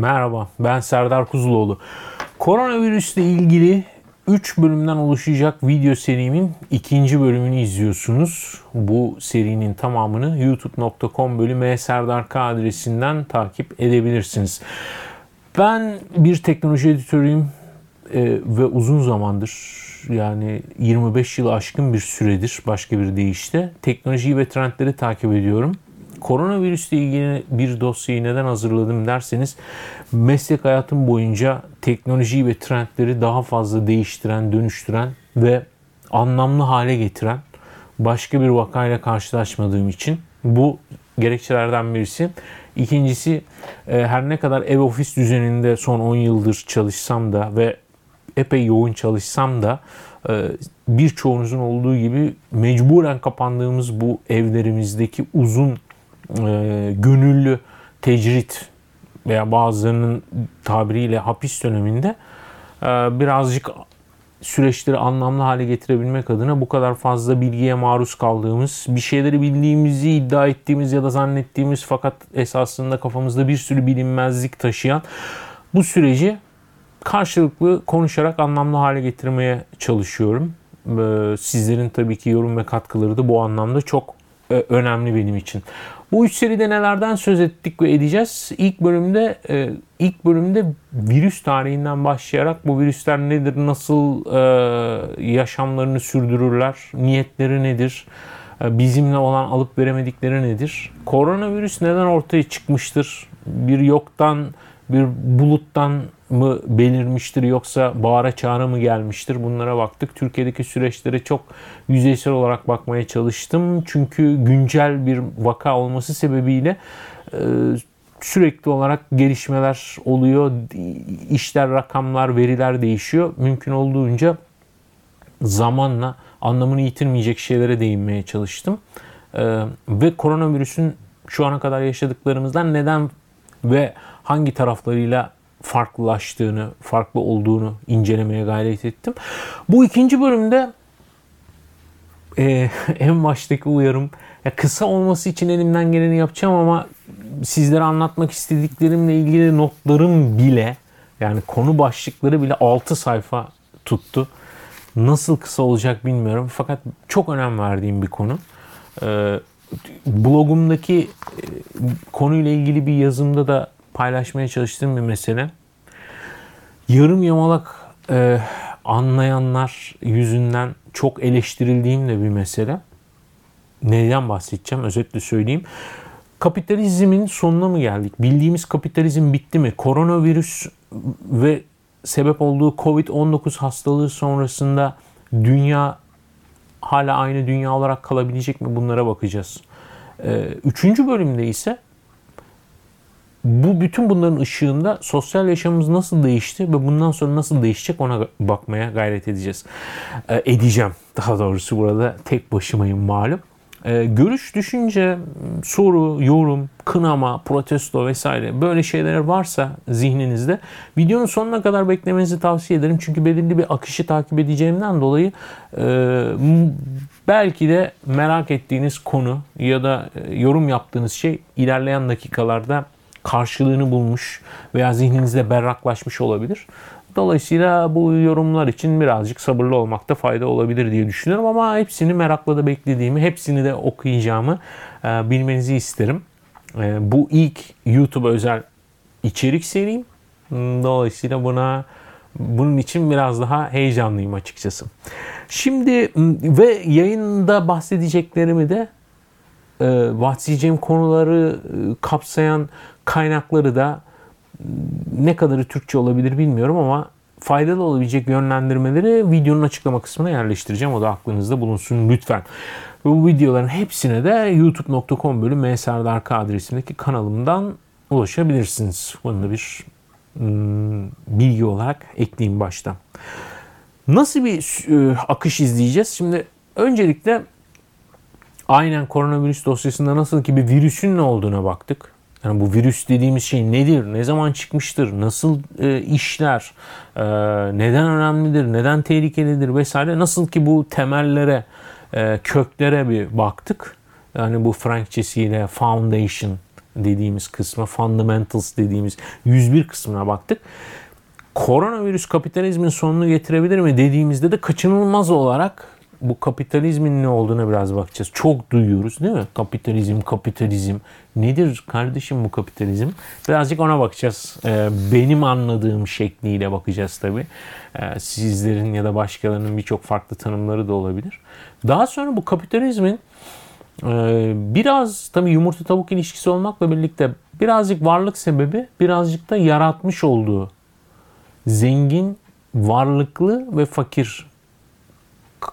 Merhaba, ben Serdar Kuzuloğlu. Koronavirüsle ilgili 3 bölümden oluşacak video serimin ikinci bölümünü izliyorsunuz. Bu serinin tamamını youtube.com bölü mserdar.k adresinden takip edebilirsiniz. Ben bir teknoloji editörüyüm e, ve uzun zamandır yani 25 yılı aşkın bir süredir başka bir deyişle teknolojiyi ve trendleri takip ediyorum. Koronavirüsle ilgili bir dosyayı neden hazırladım derseniz meslek hayatım boyunca teknolojiyi ve trendleri daha fazla değiştiren, dönüştüren ve anlamlı hale getiren başka bir vakayla karşılaşmadığım için bu gerekçelerden birisi. İkincisi e, her ne kadar ev ofis düzeninde son 10 yıldır çalışsam da ve epey yoğun çalışsam da e, birçoğunuzun olduğu gibi mecburen kapandığımız bu evlerimizdeki uzun e, gönüllü tecrit veya bazılarının tabiriyle hapis döneminde e, birazcık süreçleri anlamlı hale getirebilmek adına bu kadar fazla bilgiye maruz kaldığımız, bir şeyleri bildiğimizi iddia ettiğimiz ya da zannettiğimiz fakat esasında kafamızda bir sürü bilinmezlik taşıyan bu süreci karşılıklı konuşarak anlamlı hale getirmeye çalışıyorum. Ee, sizlerin tabii ki yorum ve katkıları da bu anlamda çok e, önemli benim için. Bu üç seride nelerden söz ettik ve edeceğiz? İlk bölümde e, ilk bölümde virüs tarihinden başlayarak bu virüsler nedir, nasıl e, yaşamlarını sürdürürler, niyetleri nedir, bizimle olan alıp veremedikleri nedir? Koronavirüs neden ortaya çıkmıştır? Bir yoktan, bir buluttan mı belirmiştir yoksa bağıra çağıra mı gelmiştir bunlara baktık. Türkiye'deki süreçlere çok yüzeysel olarak bakmaya çalıştım. Çünkü güncel bir vaka olması sebebiyle e, sürekli olarak gelişmeler oluyor. İşler, rakamlar, veriler değişiyor. Mümkün olduğunca zamanla anlamını yitirmeyecek şeylere değinmeye çalıştım. E, ve koronavirüsün şu ana kadar yaşadıklarımızdan neden ve hangi taraflarıyla farklılaştığını, farklı olduğunu incelemeye gayret ettim. Bu ikinci bölümde e, en baştaki uyarım ya kısa olması için elimden geleni yapacağım ama sizlere anlatmak istediklerimle ilgili notlarım bile yani konu başlıkları bile 6 sayfa tuttu. Nasıl kısa olacak bilmiyorum fakat çok önem verdiğim bir konu. Ee, blogumdaki e, konuyla ilgili bir yazımda da paylaşmaya çalıştığım bir mesele. Yarım yamalak e, anlayanlar yüzünden çok eleştirildiğim de bir mesele. Neden bahsedeceğim? Özetle söyleyeyim. Kapitalizmin sonuna mı geldik? Bildiğimiz kapitalizm bitti mi? Koronavirüs ve sebep olduğu Covid-19 hastalığı sonrasında dünya hala aynı dünya olarak kalabilecek mi? Bunlara bakacağız. Ee, üçüncü bölümde ise bu bütün bunların ışığında sosyal yaşamımız nasıl değişti ve bundan sonra nasıl değişecek ona bakmaya gayret edeceğiz. E, edeceğim daha doğrusu burada tek başımayım malum. E, görüş, düşünce, soru, yorum, kınama, protesto vesaire böyle şeyler varsa zihninizde videonun sonuna kadar beklemenizi tavsiye ederim. Çünkü belirli bir akışı takip edeceğimden dolayı e, belki de merak ettiğiniz konu ya da e, yorum yaptığınız şey ilerleyen dakikalarda karşılığını bulmuş veya zihninizde berraklaşmış olabilir. Dolayısıyla bu yorumlar için birazcık sabırlı olmakta fayda olabilir diye düşünüyorum ama hepsini merakla da beklediğimi, hepsini de okuyacağımı e, bilmenizi isterim. E, bu ilk YouTube özel içerik serim. Dolayısıyla buna bunun için biraz daha heyecanlıyım açıkçası. Şimdi ve yayında bahsedeceklerimi de e, bahsedeceğim konuları e, kapsayan kaynakları da ne kadarı Türkçe olabilir bilmiyorum ama faydalı olabilecek yönlendirmeleri videonun açıklama kısmına yerleştireceğim. O da aklınızda bulunsun lütfen. Bu videoların hepsine de youtube.com bölü msrdark adresindeki kanalımdan ulaşabilirsiniz. Bunu da bir ım, bilgi olarak ekleyeyim başta. Nasıl bir e, akış izleyeceğiz? Şimdi öncelikle aynen koronavirüs dosyasında nasıl ki bir virüsün ne olduğuna baktık. Yani bu virüs dediğimiz şey nedir? Ne zaman çıkmıştır? Nasıl e, işler? E, neden önemlidir? Neden tehlikelidir? Vesaire. Nasıl ki bu temellere, e, köklere bir baktık. Yani bu Frankçesiyle foundation dediğimiz kısma, fundamentals dediğimiz 101 kısmına baktık. Koronavirüs kapitalizmin sonunu getirebilir mi dediğimizde de kaçınılmaz olarak bu kapitalizmin ne olduğuna biraz bakacağız. Çok duyuyoruz değil mi? Kapitalizm, kapitalizm. Nedir kardeşim bu kapitalizm? Birazcık ona bakacağız. Ee, benim anladığım şekliyle bakacağız tabii. Ee, sizlerin ya da başkalarının birçok farklı tanımları da olabilir. Daha sonra bu kapitalizmin e, biraz tabii yumurta tavuk ilişkisi olmakla birlikte birazcık varlık sebebi, birazcık da yaratmış olduğu zengin, varlıklı ve fakir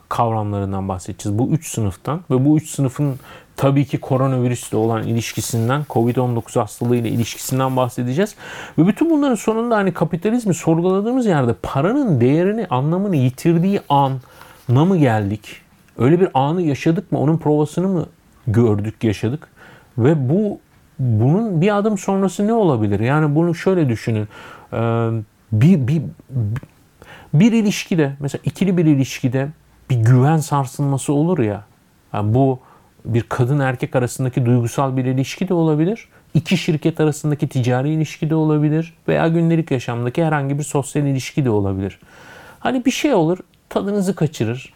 kavramlarından bahsedeceğiz. Bu üç sınıftan ve bu üç sınıfın tabii ki koronavirüsle olan ilişkisinden, Covid-19 hastalığıyla ilişkisinden bahsedeceğiz. Ve bütün bunların sonunda hani kapitalizmi sorguladığımız yerde paranın değerini, anlamını yitirdiği ana mı geldik? Öyle bir anı yaşadık mı? Onun provasını mı gördük, yaşadık? Ve bu bunun bir adım sonrası ne olabilir? Yani bunu şöyle düşünün. Bir, bir, bir ilişkide, mesela ikili bir ilişkide bir güven sarsılması olur ya. Yani bu bir kadın erkek arasındaki duygusal bir ilişki de olabilir. İki şirket arasındaki ticari ilişki de olabilir. Veya gündelik yaşamdaki herhangi bir sosyal ilişki de olabilir. Hani bir şey olur, tadınızı kaçırır.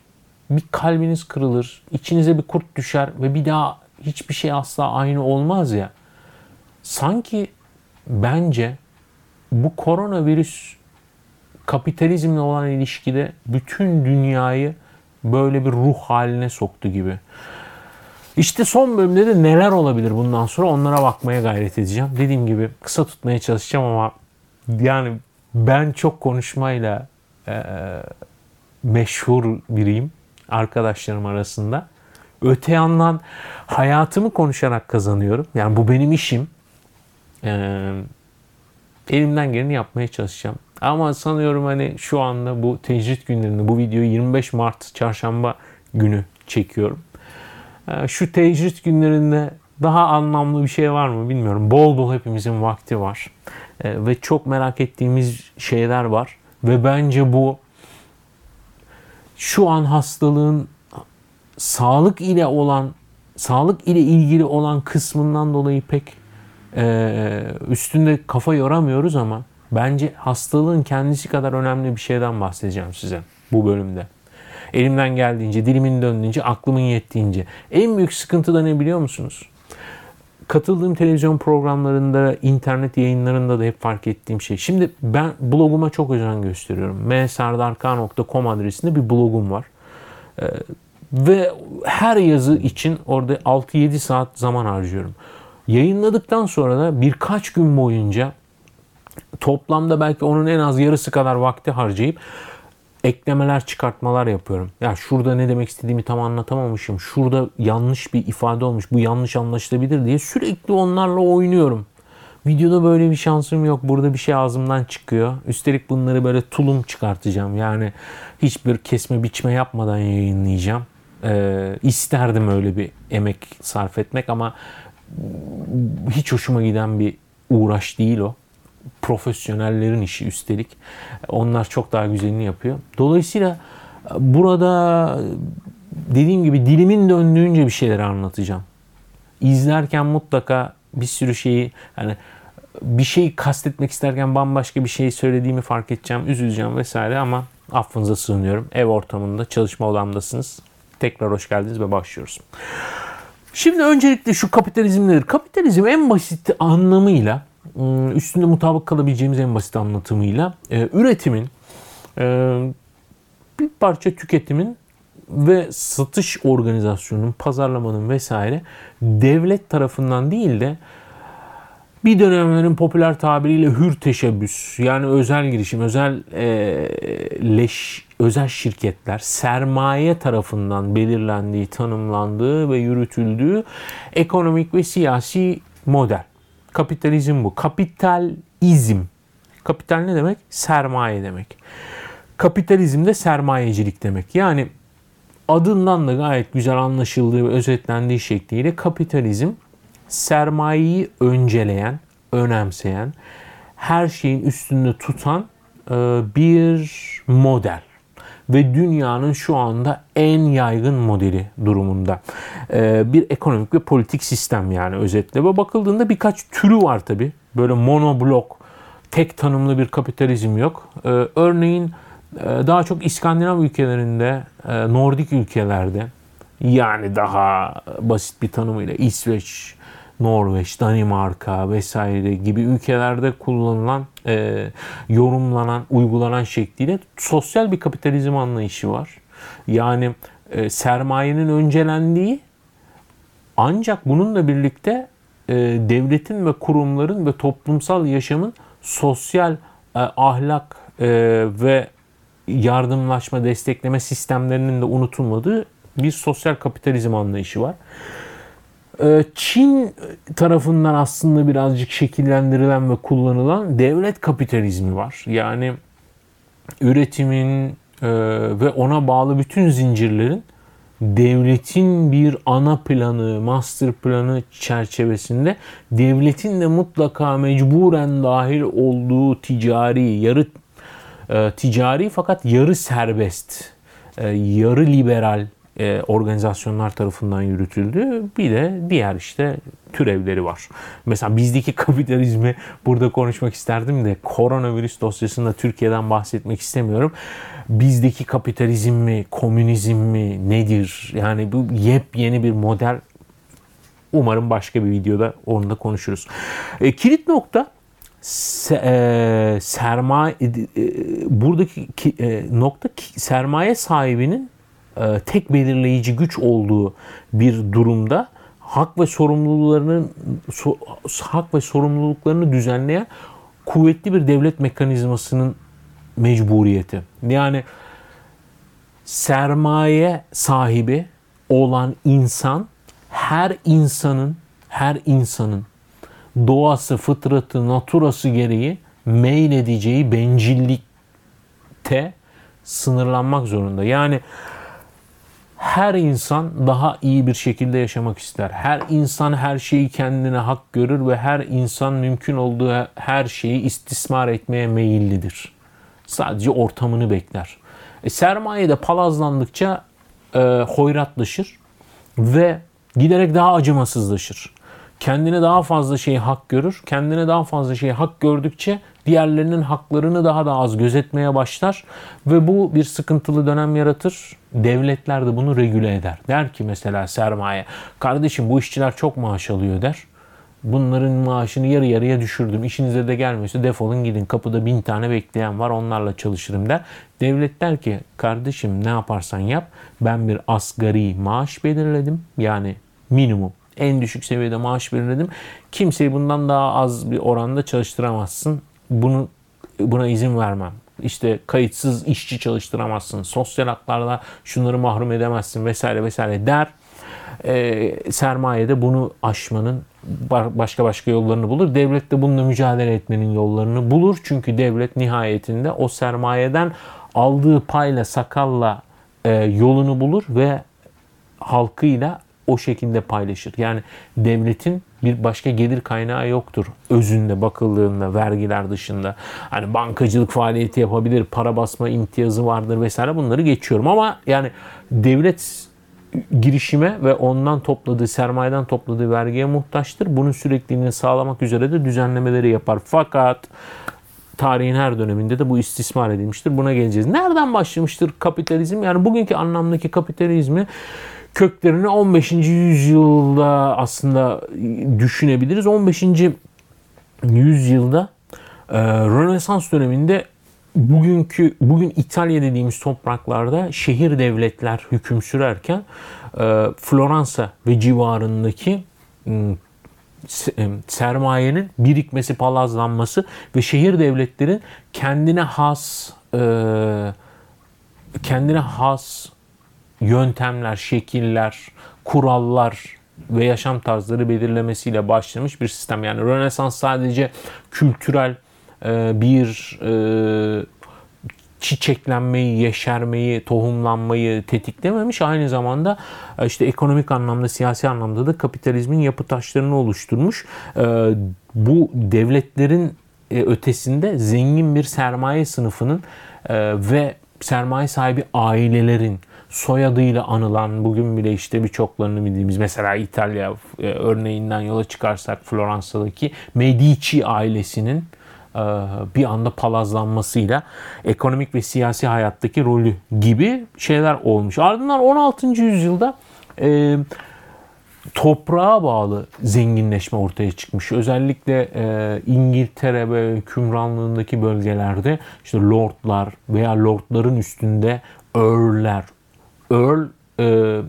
Bir kalbiniz kırılır, içinize bir kurt düşer ve bir daha hiçbir şey asla aynı olmaz ya. Sanki bence bu koronavirüs kapitalizmle olan ilişkide bütün dünyayı böyle bir ruh haline soktu gibi. İşte son bölümde de neler olabilir bundan sonra onlara bakmaya gayret edeceğim. Dediğim gibi kısa tutmaya çalışacağım ama yani ben çok konuşmayla e, meşhur biriyim arkadaşlarım arasında. Öte yandan hayatımı konuşarak kazanıyorum. Yani bu benim işim. Ee, elimden geleni yapmaya çalışacağım. Ama sanıyorum hani şu anda bu tecrit günlerinde bu videoyu 25 Mart çarşamba günü çekiyorum. Ee, şu tecrit günlerinde daha anlamlı bir şey var mı bilmiyorum. Bol bol hepimizin vakti var. Ee, ve çok merak ettiğimiz şeyler var. Ve bence bu şu an hastalığın sağlık ile olan sağlık ile ilgili olan kısmından dolayı pek e, üstünde kafa yoramıyoruz ama bence hastalığın kendisi kadar önemli bir şeyden bahsedeceğim size bu bölümde. Elimden geldiğince, dilimin döndüğünce, aklımın yettiğince. En büyük sıkıntı da ne biliyor musunuz? Katıldığım televizyon programlarında, internet yayınlarında da hep fark ettiğim şey. Şimdi ben bloguma çok özen gösteriyorum. mserdark.com adresinde bir blogum var. Ee, ve her yazı için orada 6-7 saat zaman harcıyorum. Yayınladıktan sonra da birkaç gün boyunca toplamda belki onun en az yarısı kadar vakti harcayıp eklemeler, çıkartmalar yapıyorum. Ya şurada ne demek istediğimi tam anlatamamışım. Şurada yanlış bir ifade olmuş. Bu yanlış anlaşılabilir diye sürekli onlarla oynuyorum. Videoda böyle bir şansım yok. Burada bir şey ağzımdan çıkıyor. Üstelik bunları böyle tulum çıkartacağım. Yani hiçbir kesme biçme yapmadan yayınlayacağım. Ee, isterdim öyle bir emek sarf etmek ama hiç hoşuma giden bir uğraş değil o. Profesyonellerin işi üstelik. Onlar çok daha güzelini yapıyor. Dolayısıyla burada dediğim gibi dilimin döndüğünce bir şeyler anlatacağım. İzlerken mutlaka bir sürü şeyi hani bir şey kastetmek isterken bambaşka bir şey söylediğimi fark edeceğim, üzüleceğim vesaire ama affınıza sığınıyorum. Ev ortamında, çalışma odamdasınız. Tekrar hoş geldiniz ve başlıyoruz. Şimdi öncelikle şu kapitalizm nedir? Kapitalizm en basit anlamıyla üstünde mutabık kalabileceğimiz en basit anlatımıyla e, üretimin e, bir parça tüketimin ve satış organizasyonunun, pazarlamanın vesaire devlet tarafından değil de bir dönemlerin popüler tabiriyle hür teşebbüs yani özel girişim, özel e, leş, özel şirketler sermaye tarafından belirlendiği, tanımlandığı ve yürütüldüğü ekonomik ve siyasi model. Kapitalizm bu. Kapitalizm. Kapital ne demek? Sermaye demek. Kapitalizm de sermayecilik demek. Yani adından da gayet güzel anlaşıldığı ve özetlendiği şekliyle kapitalizm sermayeyi önceleyen, önemseyen, her şeyin üstünde tutan e, bir model. Ve dünyanın şu anda en yaygın modeli durumunda. Ee, bir ekonomik ve politik sistem yani özetle. Ve bakıldığında birkaç türü var tabi. Böyle monoblok, tek tanımlı bir kapitalizm yok. Ee, örneğin e, daha çok İskandinav ülkelerinde, e, Nordik ülkelerde yani daha basit bir tanımıyla İsveç, Norveç, Danimarka vesaire gibi ülkelerde kullanılan, e, yorumlanan, uygulanan şekliyle sosyal bir kapitalizm anlayışı var. Yani e, sermayenin öncelendiği ancak bununla birlikte e, devletin ve kurumların ve toplumsal yaşamın sosyal e, ahlak e, ve yardımlaşma, destekleme sistemlerinin de unutulmadığı bir sosyal kapitalizm anlayışı var. Ee, Çin tarafından aslında birazcık şekillendirilen ve kullanılan devlet kapitalizmi var. Yani üretimin e, ve ona bağlı bütün zincirlerin devletin bir ana planı, master planı çerçevesinde devletin de mutlaka mecburen dahil olduğu ticari, yarı e, ticari fakat yarı serbest, e, yarı liberal e, organizasyonlar tarafından yürütüldü. Bir de diğer işte türevleri var. Mesela bizdeki kapitalizmi burada konuşmak isterdim de koronavirüs dosyasında Türkiye'den bahsetmek istemiyorum. Bizdeki kapitalizm mi, komünizm mi nedir? Yani bu yepyeni bir model. Umarım başka bir videoda onu da konuşuruz. E, kilit nokta se, e, sermaye e, buradaki ki, e, nokta ki, sermaye sahibinin tek belirleyici güç olduğu bir durumda hak ve sorumluluklarının so, hak ve sorumluluklarını düzenleyen kuvvetli bir devlet mekanizmasının mecburiyeti. Yani sermaye sahibi olan insan her insanın her insanın doğası, fıtratı, naturası gereği meyledeceği bencillikte sınırlanmak zorunda. Yani her insan daha iyi bir şekilde yaşamak ister. Her insan her şeyi kendine hak görür ve her insan mümkün olduğu her şeyi istismar etmeye meyillidir. Sadece ortamını bekler. E, sermaye de palazlandıkça e, hoyratlaşır ve giderek daha acımasızlaşır. Kendine daha fazla şey hak görür. Kendine daha fazla şey hak gördükçe diğerlerinin haklarını daha da az gözetmeye başlar ve bu bir sıkıntılı dönem yaratır. Devletler de bunu regüle eder. Der ki mesela sermaye, kardeşim bu işçiler çok maaş alıyor der. Bunların maaşını yarı yarıya düşürdüm. İşinize de gelmiyorsa defolun gidin. Kapıda bin tane bekleyen var onlarla çalışırım der. Devlet der ki kardeşim ne yaparsan yap ben bir asgari maaş belirledim. Yani minimum en düşük seviyede maaş belirledim. Kimseyi bundan daha az bir oranda çalıştıramazsın. Bunu buna izin vermem. İşte kayıtsız işçi çalıştıramazsın. Sosyal haklarda şunları mahrum edemezsin vesaire vesaire der. E, sermaye bunu aşmanın başka başka yollarını bulur. Devlet de bununla mücadele etmenin yollarını bulur. Çünkü devlet nihayetinde o sermayeden aldığı payla sakalla e, yolunu bulur ve halkıyla o şekilde paylaşır. Yani devletin bir başka gelir kaynağı yoktur. Özünde bakıldığında vergiler dışında. Hani bankacılık faaliyeti yapabilir, para basma imtiyazı vardır vesaire bunları geçiyorum. Ama yani devlet girişime ve ondan topladığı, sermayeden topladığı vergiye muhtaçtır. Bunun sürekliliğini sağlamak üzere de düzenlemeleri yapar. Fakat tarihin her döneminde de bu istismar edilmiştir. Buna geleceğiz. Nereden başlamıştır kapitalizm? Yani bugünkü anlamdaki kapitalizmi köklerini 15. yüzyılda aslında düşünebiliriz. 15. yüzyılda e, Rönesans döneminde bugünkü bugün İtalya dediğimiz topraklarda şehir devletler hüküm sürerken e, Floransa ve civarındaki e, sermayenin birikmesi, palazlanması ve şehir devletlerin kendine has kendine has yöntemler, şekiller, kurallar ve yaşam tarzları belirlemesiyle başlamış bir sistem. Yani Rönesans sadece kültürel e, bir e, çiçeklenmeyi, yeşermeyi, tohumlanmayı tetiklememiş. Aynı zamanda e, işte ekonomik anlamda, siyasi anlamda da kapitalizmin yapı taşlarını oluşturmuş. Bu devletlerin ötesinde zengin bir sermaye sınıfının ve sermaye sahibi ailelerin soyadıyla anılan bugün bile işte birçoklarını bildiğimiz mesela İtalya e, örneğinden yola çıkarsak Floransa'daki Medici ailesinin e, bir anda palazlanmasıyla ekonomik ve siyasi hayattaki rolü gibi şeyler olmuş. Ardından 16. yüzyılda e, toprağa bağlı zenginleşme ortaya çıkmış. Özellikle e, İngiltere ve hükümranlığındaki bölgelerde işte lordlar veya lordların üstünde earl'ler. Earl e,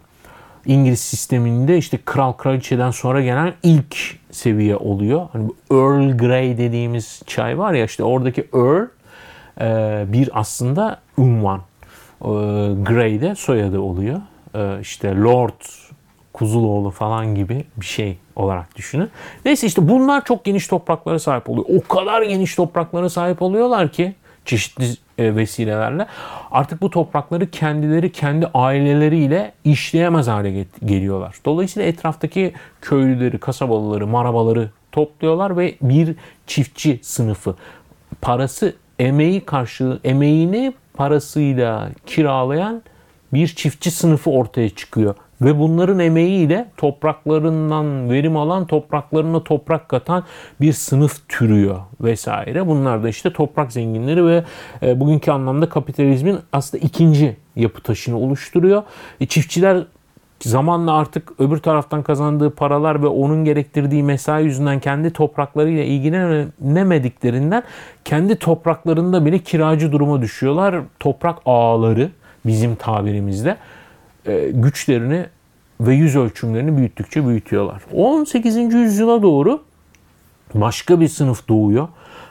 İngiliz sisteminde işte kral kraliçeden sonra gelen ilk seviye oluyor. Hani Earl Grey dediğimiz çay var ya işte oradaki Earl e, bir aslında unvan. E, Grey de soyadı oluyor. E, işte Lord Kuzuloğlu falan gibi bir şey olarak düşünün. Neyse işte bunlar çok geniş topraklara sahip oluyor. O kadar geniş topraklara sahip oluyorlar ki çeşitli vesilelerle artık bu toprakları kendileri kendi aileleriyle işleyemez hale geliyorlar. Dolayısıyla etraftaki köylüleri, kasabalıları, marabaları topluyorlar ve bir çiftçi sınıfı parası emeği karşılığı emeğini parasıyla kiralayan bir çiftçi sınıfı ortaya çıkıyor. Ve bunların emeğiyle topraklarından verim alan, topraklarına toprak katan bir sınıf türüyor vesaire. Bunlar da işte toprak zenginleri ve e, bugünkü anlamda kapitalizmin aslında ikinci yapı taşını oluşturuyor. E, çiftçiler zamanla artık öbür taraftan kazandığı paralar ve onun gerektirdiği mesai yüzünden kendi topraklarıyla ilgilenemediklerinden kendi topraklarında bile kiracı duruma düşüyorlar. Toprak ağaları bizim tabirimizde e, güçlerini ve yüz ölçümlerini büyüttükçe büyütüyorlar. 18. yüzyıla doğru başka bir sınıf doğuyor.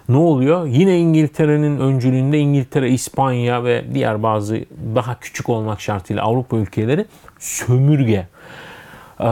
Ne oluyor? Yine İngiltere'nin öncülüğünde İngiltere, İspanya ve diğer bazı daha küçük olmak şartıyla Avrupa ülkeleri sömürge e,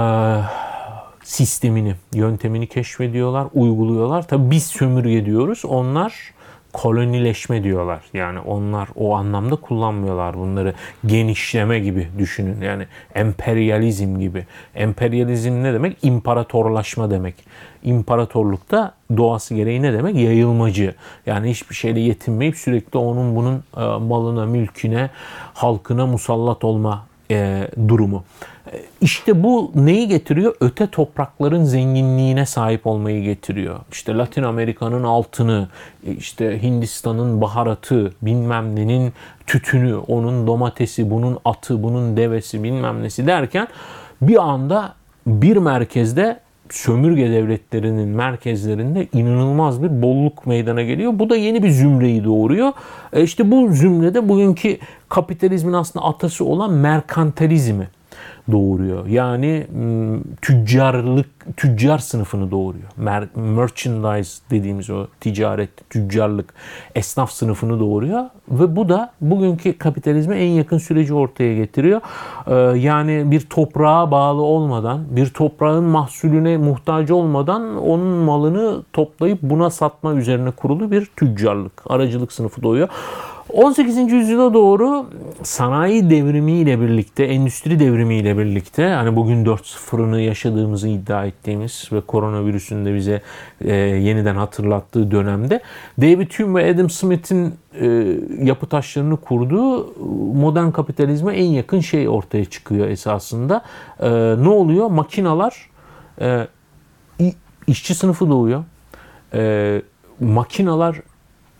sistemini, yöntemini keşfediyorlar, uyguluyorlar. Tabi biz sömürge diyoruz. Onlar kolonileşme diyorlar. Yani onlar o anlamda kullanmıyorlar bunları. Genişleme gibi düşünün. Yani emperyalizm gibi. Emperyalizm ne demek? İmparatorlaşma demek. İmparatorlukta doğası gereği ne demek? Yayılmacı. Yani hiçbir şeyle yetinmeyip sürekli onun bunun e, malına, mülküne, halkına musallat olma e, durumu. İşte bu neyi getiriyor? Öte toprakların zenginliğine sahip olmayı getiriyor. İşte Latin Amerika'nın altını, işte Hindistan'ın baharatı, bilmem nenin tütünü, onun domatesi, bunun atı, bunun devesi bilmem nesi derken bir anda bir merkezde sömürge devletlerinin merkezlerinde inanılmaz bir bolluk meydana geliyor. Bu da yeni bir zümreyi doğuruyor. E işte bu zümrede bugünkü kapitalizmin aslında atası olan merkantilizmi doğuruyor. Yani tüccarlık, tüccar sınıfını doğuruyor. Mer- merchandise dediğimiz o ticaret, tüccarlık, esnaf sınıfını doğuruyor. Ve bu da bugünkü kapitalizme en yakın süreci ortaya getiriyor. Ee, yani bir toprağa bağlı olmadan, bir toprağın mahsulüne muhtaç olmadan onun malını toplayıp buna satma üzerine kurulu bir tüccarlık, aracılık sınıfı doğuyor. 18. yüzyıla doğru sanayi devrimiyle birlikte, endüstri devrimiyle birlikte hani bugün 4.0'ını yaşadığımızı iddia ettiğimiz ve koronavirüsün de bize e, yeniden hatırlattığı dönemde David Hume ve Adam Smith'in e, yapı taşlarını kurduğu modern kapitalizme en yakın şey ortaya çıkıyor esasında. E, ne oluyor? Makinalar e, işçi sınıfı doğuyor. E, makinalar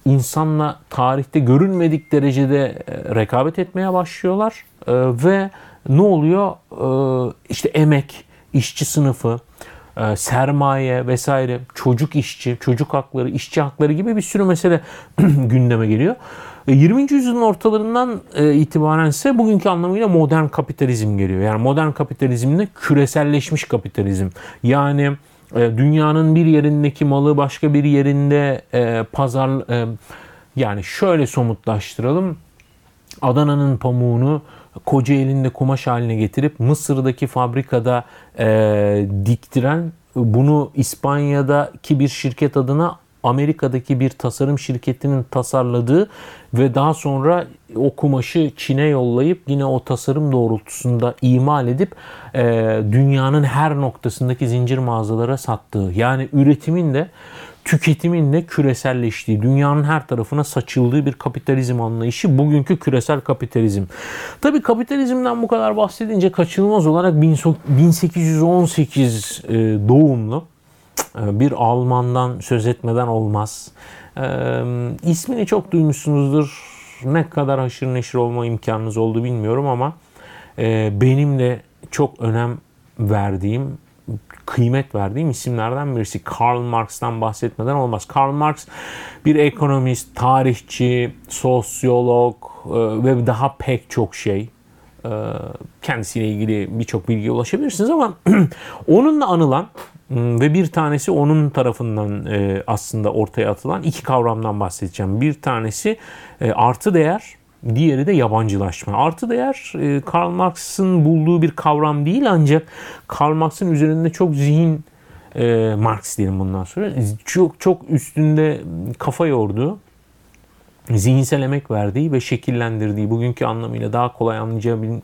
insanla tarihte görünmedik derecede e, rekabet etmeye başlıyorlar e, ve ne oluyor? E, işte emek, işçi sınıfı, sermaye vesaire, çocuk işçi, çocuk hakları, işçi hakları gibi bir sürü mesele gündeme geliyor. 20. yüzyılın ortalarından itibaren ise bugünkü anlamıyla modern kapitalizm geliyor. Yani modern kapitalizmde küreselleşmiş kapitalizm. Yani dünyanın bir yerindeki malı başka bir yerinde e, pazar e, yani şöyle somutlaştıralım. Adana'nın pamuğunu koca elinde kumaş haline getirip Mısır'daki fabrikada e, diktiren bunu İspanya'daki bir şirket adına Amerika'daki bir tasarım şirketinin tasarladığı ve daha sonra o kumaşı Çin'e yollayıp yine o tasarım doğrultusunda imal edip e, dünyanın her noktasındaki zincir mağazalara sattığı yani üretimin de tüketimin de küreselleştiği, dünyanın her tarafına saçıldığı bir kapitalizm anlayışı bugünkü küresel kapitalizm. Tabii kapitalizmden bu kadar bahsedince kaçınılmaz olarak 1818 e, doğumlu bir Almandan söz etmeden olmaz. E, ismini çok duymuşsunuzdur. Ne kadar haşır neşir olma imkanınız oldu bilmiyorum ama benim de çok önem verdiğim kıymet verdiğim isimlerden birisi. Karl Marx'tan bahsetmeden olmaz. Karl Marx bir ekonomist, tarihçi, sosyolog e, ve daha pek çok şey. E, kendisiyle ilgili birçok bilgiye ulaşabilirsiniz ama onunla anılan ve bir tanesi onun tarafından e, aslında ortaya atılan iki kavramdan bahsedeceğim. Bir tanesi artı değer, Diğeri de yabancılaşma. Artı değer e, Karl Marx'ın bulduğu bir kavram değil ancak Karl Marx'ın üzerinde çok zihin e, Marx diyelim bundan sonra çok çok üstünde kafa yorduğu zihinsel emek verdiği ve şekillendirdiği bugünkü anlamıyla daha kolay anlayabileceğimiz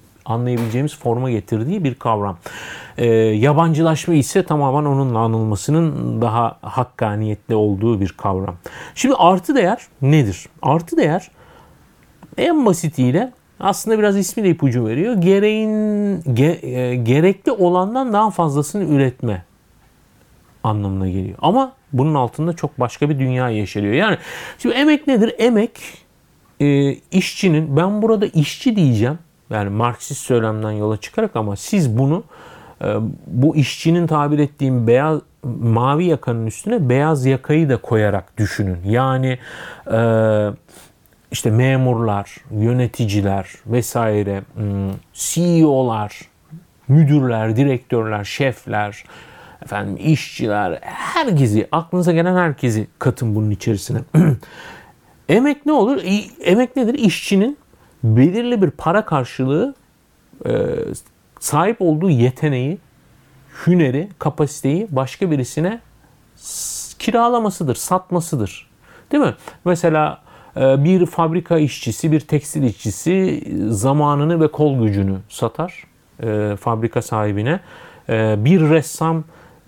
forma getirdiği bir kavram. E, yabancılaşma ise tamamen onunla anılmasının daha hakkaniyetli olduğu bir kavram. Şimdi artı değer nedir? Artı değer en basitiyle aslında biraz ismi de ipucu veriyor. Gereğin ge, e, gerekli olandan daha fazlasını üretme anlamına geliyor. Ama bunun altında çok başka bir dünya yaşanıyor. Yani şimdi emek nedir? Emek e, işçinin ben burada işçi diyeceğim. Yani Marksist söylemden yola çıkarak ama siz bunu e, bu işçinin tabir ettiğim beyaz mavi yakanın üstüne beyaz yakayı da koyarak düşünün. Yani eee işte memurlar, yöneticiler vesaire, hmm, CEO'lar, müdürler, direktörler, şefler, efendim işçiler, herkesi, aklınıza gelen herkesi katın bunun içerisine. Emek ne olur? Emek nedir? İşçinin belirli bir para karşılığı e, sahip olduğu yeteneği, hüneri, kapasiteyi başka birisine kiralamasıdır, satmasıdır. Değil mi? Mesela ee, bir fabrika işçisi, bir tekstil işçisi zamanını ve kol gücünü satar e, fabrika sahibine. Bir ressam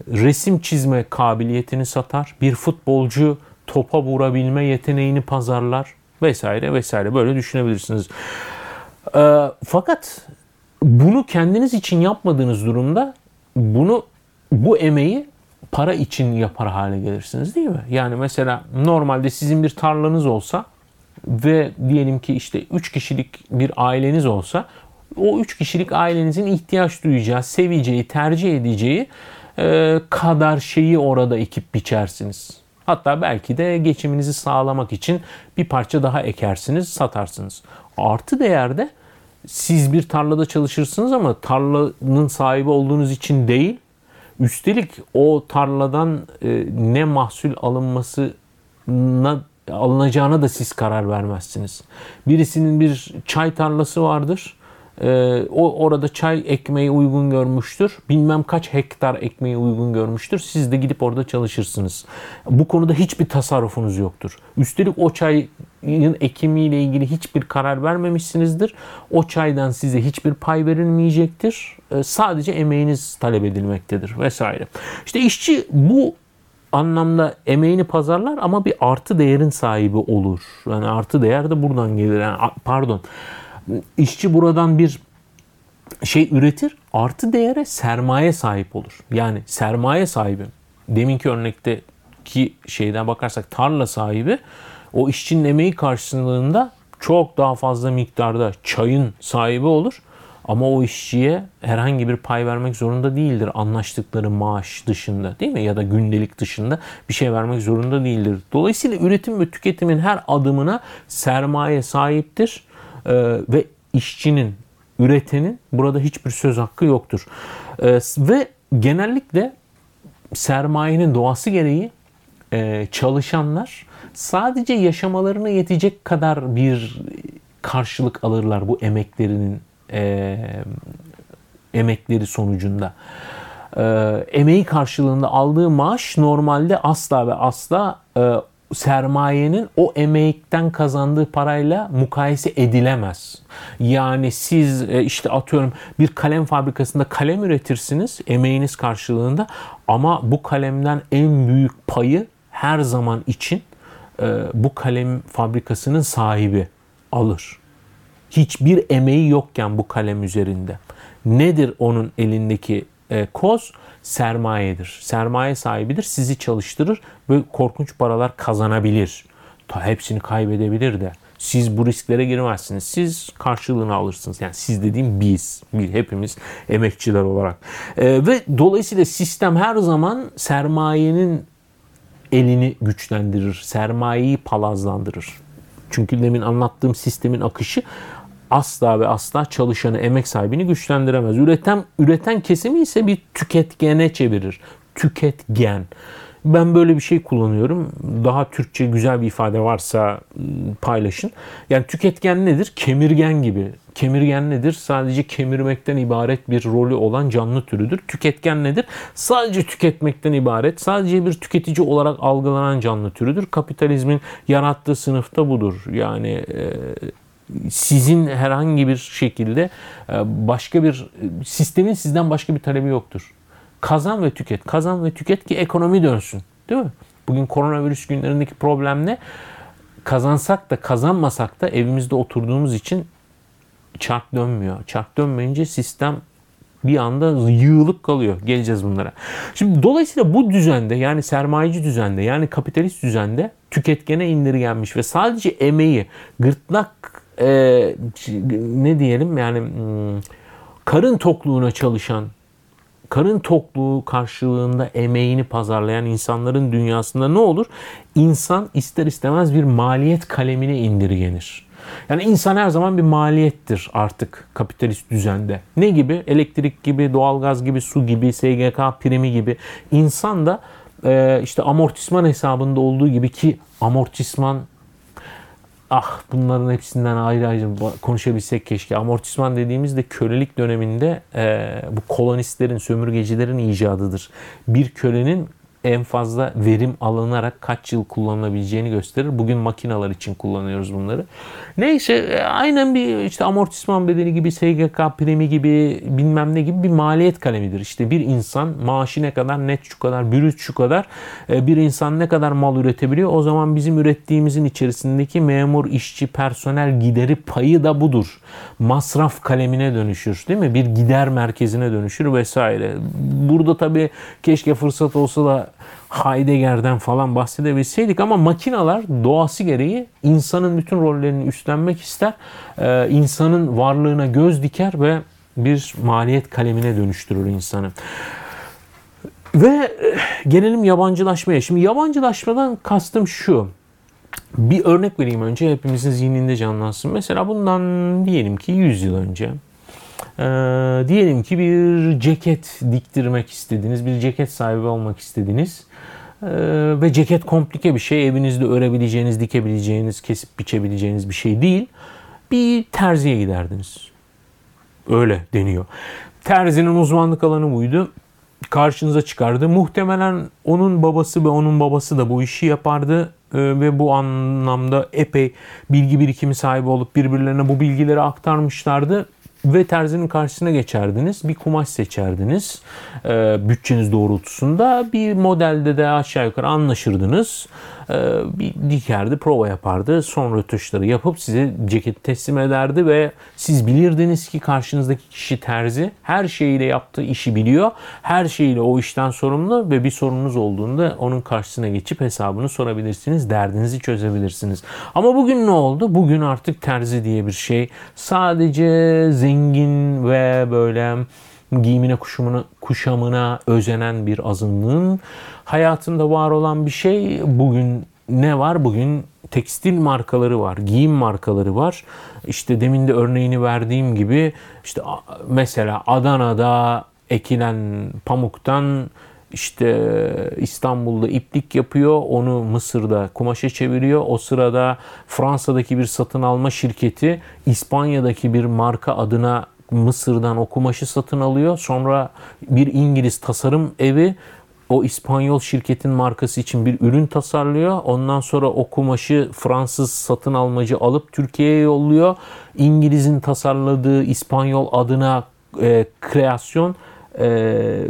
resim çizme kabiliyetini satar. Bir futbolcu topa vurabilme yeteneğini pazarlar vesaire vesaire böyle düşünebilirsiniz. Ee, fakat bunu kendiniz için yapmadığınız durumda bunu bu emeği para için yapar hale gelirsiniz değil mi? Yani mesela normalde sizin bir tarlanız olsa ve diyelim ki işte 3 kişilik bir aileniz olsa o 3 kişilik ailenizin ihtiyaç duyacağı, seveceği, tercih edeceği e, kadar şeyi orada ekip biçersiniz. Hatta belki de geçiminizi sağlamak için bir parça daha ekersiniz, satarsınız. Artı değerde siz bir tarlada çalışırsınız ama tarlanın sahibi olduğunuz için değil, üstelik o tarladan e, ne mahsul alınmasına alınacağına da siz karar vermezsiniz. Birisinin bir çay tarlası vardır. Ee, o orada çay ekmeği uygun görmüştür. Bilmem kaç hektar ekmeği uygun görmüştür. Siz de gidip orada çalışırsınız. Bu konuda hiçbir tasarrufunuz yoktur. Üstelik o çayın ekimiyle ilgili hiçbir karar vermemişsinizdir. O çaydan size hiçbir pay verilmeyecektir. Ee, sadece emeğiniz talep edilmektedir vesaire. İşte işçi bu anlamda emeğini pazarlar ama bir artı değerin sahibi olur. Yani artı değer de buradan gelir. Yani pardon. İşçi buradan bir şey üretir. Artı değere sermaye sahip olur. Yani sermaye sahibi. Deminki örnekteki şeyden bakarsak tarla sahibi o işçinin emeği karşılığında çok daha fazla miktarda çayın sahibi olur. Ama o işçiye herhangi bir pay vermek zorunda değildir. Anlaştıkları maaş dışında değil mi? Ya da gündelik dışında bir şey vermek zorunda değildir. Dolayısıyla üretim ve tüketimin her adımına sermaye sahiptir. Ee, ve işçinin, üretenin burada hiçbir söz hakkı yoktur. Ee, ve genellikle sermayenin doğası gereği e, çalışanlar sadece yaşamalarına yetecek kadar bir karşılık alırlar bu emeklerinin e, emekleri sonucunda. E, emeği karşılığında aldığı maaş normalde asla ve asla e, sermayenin o emekten kazandığı parayla mukayese edilemez. Yani siz e, işte atıyorum bir kalem fabrikasında kalem üretirsiniz emeğiniz karşılığında ama bu kalemden en büyük payı her zaman için e, bu kalem fabrikasının sahibi alır. Hiçbir emeği yokken bu kalem üzerinde. Nedir onun elindeki e, koz? Sermayedir. Sermaye sahibidir. Sizi çalıştırır ve korkunç paralar kazanabilir. Ta hepsini kaybedebilir de. Siz bu risklere girmezsiniz. Siz karşılığını alırsınız. Yani siz dediğim biz, bir hepimiz emekçiler olarak. E, ve dolayısıyla sistem her zaman sermayenin elini güçlendirir. Sermayeyi palazlandırır. Çünkü demin anlattığım sistemin akışı asla ve asla çalışanı, emek sahibini güçlendiremez. Üreten, üreten kesimi ise bir tüketkene çevirir. Tüketgen. Ben böyle bir şey kullanıyorum. Daha Türkçe güzel bir ifade varsa ıı, paylaşın. Yani tüketgen nedir? Kemirgen gibi. Kemirgen nedir? Sadece kemirmekten ibaret bir rolü olan canlı türüdür. Tüketgen nedir? Sadece tüketmekten ibaret, sadece bir tüketici olarak algılanan canlı türüdür. Kapitalizmin yarattığı sınıfta budur. Yani e, sizin herhangi bir şekilde e, başka bir sistemin sizden başka bir talebi yoktur. Kazan ve tüket, kazan ve tüket ki ekonomi dönsün. Değil mi? Bugün koronavirüs günlerindeki problem ne? Kazansak da kazanmasak da evimizde oturduğumuz için çark dönmüyor. Çark dönmeyince sistem bir anda yığılıp kalıyor. Geleceğiz bunlara. Şimdi dolayısıyla bu düzende yani sermayeci düzende yani kapitalist düzende tüketkene indirgenmiş ve sadece emeği gırtlak e, ne diyelim yani hmm, karın tokluğuna çalışan karın tokluğu karşılığında emeğini pazarlayan insanların dünyasında ne olur? İnsan ister istemez bir maliyet kalemine indirgenir. Yani insan her zaman bir maliyettir artık kapitalist düzende. Ne gibi? Elektrik gibi, doğalgaz gibi, su gibi, SGK primi gibi. İnsan da e, işte amortisman hesabında olduğu gibi ki amortisman ah bunların hepsinden ayrı ayrı konuşabilsek keşke. Amortisman dediğimizde kölelik döneminde e, bu kolonistlerin, sömürgecilerin icadıdır. Bir kölenin en fazla verim alınarak kaç yıl kullanılabileceğini gösterir. Bugün makineler için kullanıyoruz bunları. Neyse e, aynen bir işte amortisman bedeli gibi SGK primi gibi bilmem ne gibi bir maliyet kalemidir. İşte bir insan maaşı ne kadar net şu kadar bürüt şu kadar e, bir insan ne kadar mal üretebiliyor o zaman bizim ürettiğimizin içerisindeki memur, işçi, personel gideri payı da budur. Masraf kalemine dönüşür değil mi? Bir gider merkezine dönüşür vesaire. Burada tabii keşke fırsat olsa da Heidegger'den falan bahsedebilseydik ama makinalar doğası gereği insanın bütün rollerini üstlenmek ister. Ee, insanın varlığına göz diker ve bir maliyet kalemine dönüştürür insanı. Ve eh, gelelim yabancılaşmaya. Şimdi yabancılaşmadan kastım şu. Bir örnek vereyim önce hepimizin zihninde canlansın. Mesela bundan diyelim ki 100 yıl önce ee, diyelim ki bir ceket diktirmek istediniz, bir ceket sahibi olmak istediniz. Ee, ve ceket komplike bir şey. Evinizde örebileceğiniz, dikebileceğiniz, kesip biçebileceğiniz bir şey değil. Bir terziye giderdiniz. Öyle deniyor. Terzinin uzmanlık alanı buydu. Karşınıza çıkardı. Muhtemelen onun babası ve onun babası da bu işi yapardı ee, ve bu anlamda epey bilgi birikimi sahibi olup birbirlerine bu bilgileri aktarmışlardı ve terzinin karşısına geçerdiniz. Bir kumaş seçerdiniz. E, bütçeniz doğrultusunda bir modelde de aşağı yukarı anlaşırdınız. E, bir dikerdi, prova yapardı. Son rötuşları yapıp size ceket teslim ederdi ve siz bilirdiniz ki karşınızdaki kişi terzi. Her şeyiyle yaptığı işi biliyor. Her şeyiyle o işten sorumlu ve bir sorunuz olduğunda onun karşısına geçip hesabını sorabilirsiniz. Derdinizi çözebilirsiniz. Ama bugün ne oldu? Bugün artık terzi diye bir şey sadece zengin ve böyle giyimine kuşamına, kuşamına özenen bir azınlığın hayatında var olan bir şey. Bugün ne var? Bugün tekstil markaları var, giyim markaları var. İşte demin de örneğini verdiğim gibi işte mesela Adana'da ekilen pamuktan işte İstanbul'da iplik yapıyor. Onu Mısır'da kumaşa çeviriyor. O sırada Fransa'daki bir satın alma şirketi İspanya'daki bir marka adına Mısır'dan o kumaşı satın alıyor. Sonra bir İngiliz tasarım evi o İspanyol şirketin markası için bir ürün tasarlıyor. Ondan sonra o kumaşı Fransız satın almacı alıp Türkiye'ye yolluyor. İngiliz'in tasarladığı İspanyol adına e, kreasyon e,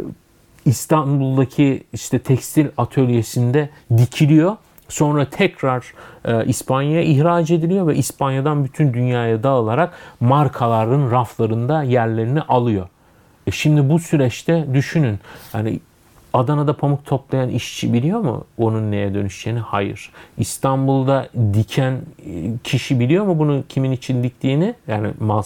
İstanbul'daki işte tekstil atölyesinde dikiliyor. Sonra tekrar e, İspanya'ya ihraç ediliyor ve İspanya'dan bütün dünyaya dağılarak markaların raflarında yerlerini alıyor. E şimdi bu süreçte düşünün. Yani Adana'da pamuk toplayan işçi biliyor mu onun neye dönüşeceğini? Hayır. İstanbul'da diken e, kişi biliyor mu bunu kimin için diktiğini? Yani mal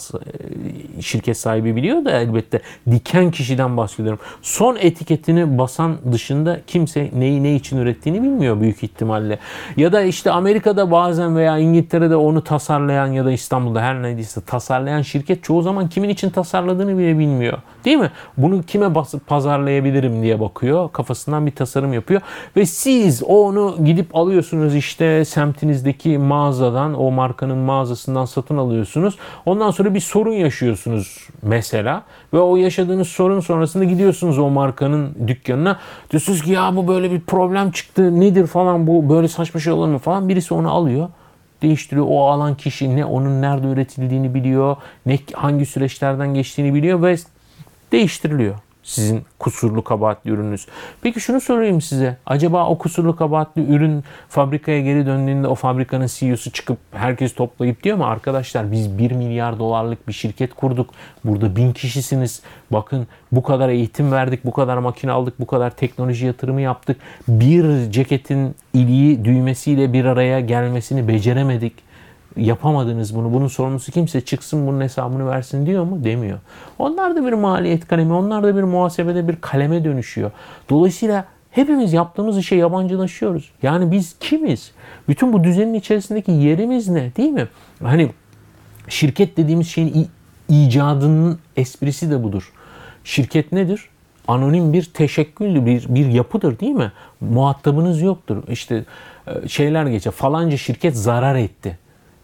e, şirket sahibi biliyor da elbette diken kişiden bahsediyorum. Son etiketini basan dışında kimse neyi ne için ürettiğini bilmiyor büyük ihtimalle. Ya da işte Amerika'da bazen veya İngiltere'de onu tasarlayan ya da İstanbul'da her neyse tasarlayan şirket çoğu zaman kimin için tasarladığını bile bilmiyor. Değil mi? Bunu kime basıp pazarlayabilirim diye bakıyor. Kafasından bir tasarım yapıyor. Ve siz onu gidip alıyorsunuz işte semtinizdeki mağazadan, o markanın mağazasından satın alıyorsunuz. Ondan sonra bir sorun yaşıyorsunuz mesela. Ve o yaşadığınız sorun sonrasında gidiyorsunuz o markanın dükkanına. Diyorsunuz ki ya bu böyle bir problem çıktı. Nedir falan bu böyle saçma şey olur mu falan. Birisi onu alıyor değiştiriyor. O alan kişi ne onun nerede üretildiğini biliyor, ne hangi süreçlerden geçtiğini biliyor ve değiştiriliyor sizin kusurlu kabahatli ürününüz. Peki şunu sorayım size. Acaba o kusurlu kabahatli ürün fabrikaya geri döndüğünde o fabrikanın CEO'su çıkıp herkes toplayıp diyor mu? Arkadaşlar biz 1 milyar dolarlık bir şirket kurduk. Burada bin kişisiniz. Bakın bu kadar eğitim verdik, bu kadar makine aldık, bu kadar teknoloji yatırımı yaptık. Bir ceketin iliği düğmesiyle bir araya gelmesini beceremedik yapamadınız bunu. Bunun sorumlusu kimse çıksın bunun hesabını versin diyor mu? Demiyor. Onlar da bir maliyet kalemi, onlar da bir muhasebede bir kaleme dönüşüyor. Dolayısıyla hepimiz yaptığımız işe yabancılaşıyoruz. Yani biz kimiz? Bütün bu düzenin içerisindeki yerimiz ne? Değil mi? Hani şirket dediğimiz şeyin icadının esprisi de budur. Şirket nedir? Anonim bir teşekküldür, bir, bir yapıdır değil mi? Muhatabınız yoktur. İşte e, şeyler geçer. Falanca şirket zarar etti.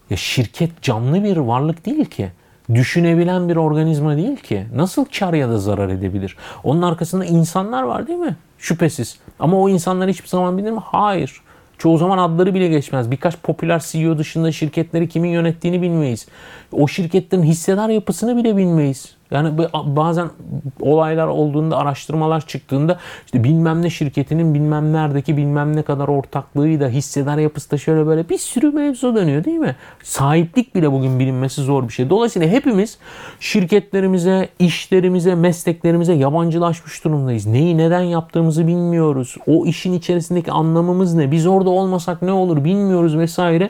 Ya şirket canlı bir varlık değil ki. Düşünebilen bir organizma değil ki. Nasıl kar ya da zarar edebilir? Onun arkasında insanlar var değil mi? Şüphesiz. Ama o insanlar hiçbir zaman bilir mi? Hayır. Çoğu zaman adları bile geçmez. Birkaç popüler CEO dışında şirketleri kimin yönettiğini bilmeyiz. O şirketlerin hissedar yapısını bile bilmeyiz. Yani bazen olaylar olduğunda, araştırmalar çıktığında işte bilmem ne şirketinin bilmem neredeki bilmem ne kadar ortaklığı da hissedar yapısı da şöyle böyle bir sürü mevzu dönüyor değil mi? Sahiplik bile bugün bilinmesi zor bir şey. Dolayısıyla hepimiz şirketlerimize, işlerimize, mesleklerimize yabancılaşmış durumdayız. Neyi neden yaptığımızı bilmiyoruz. O işin içerisindeki anlamımız ne? Biz orada olmasak ne olur bilmiyoruz vesaire.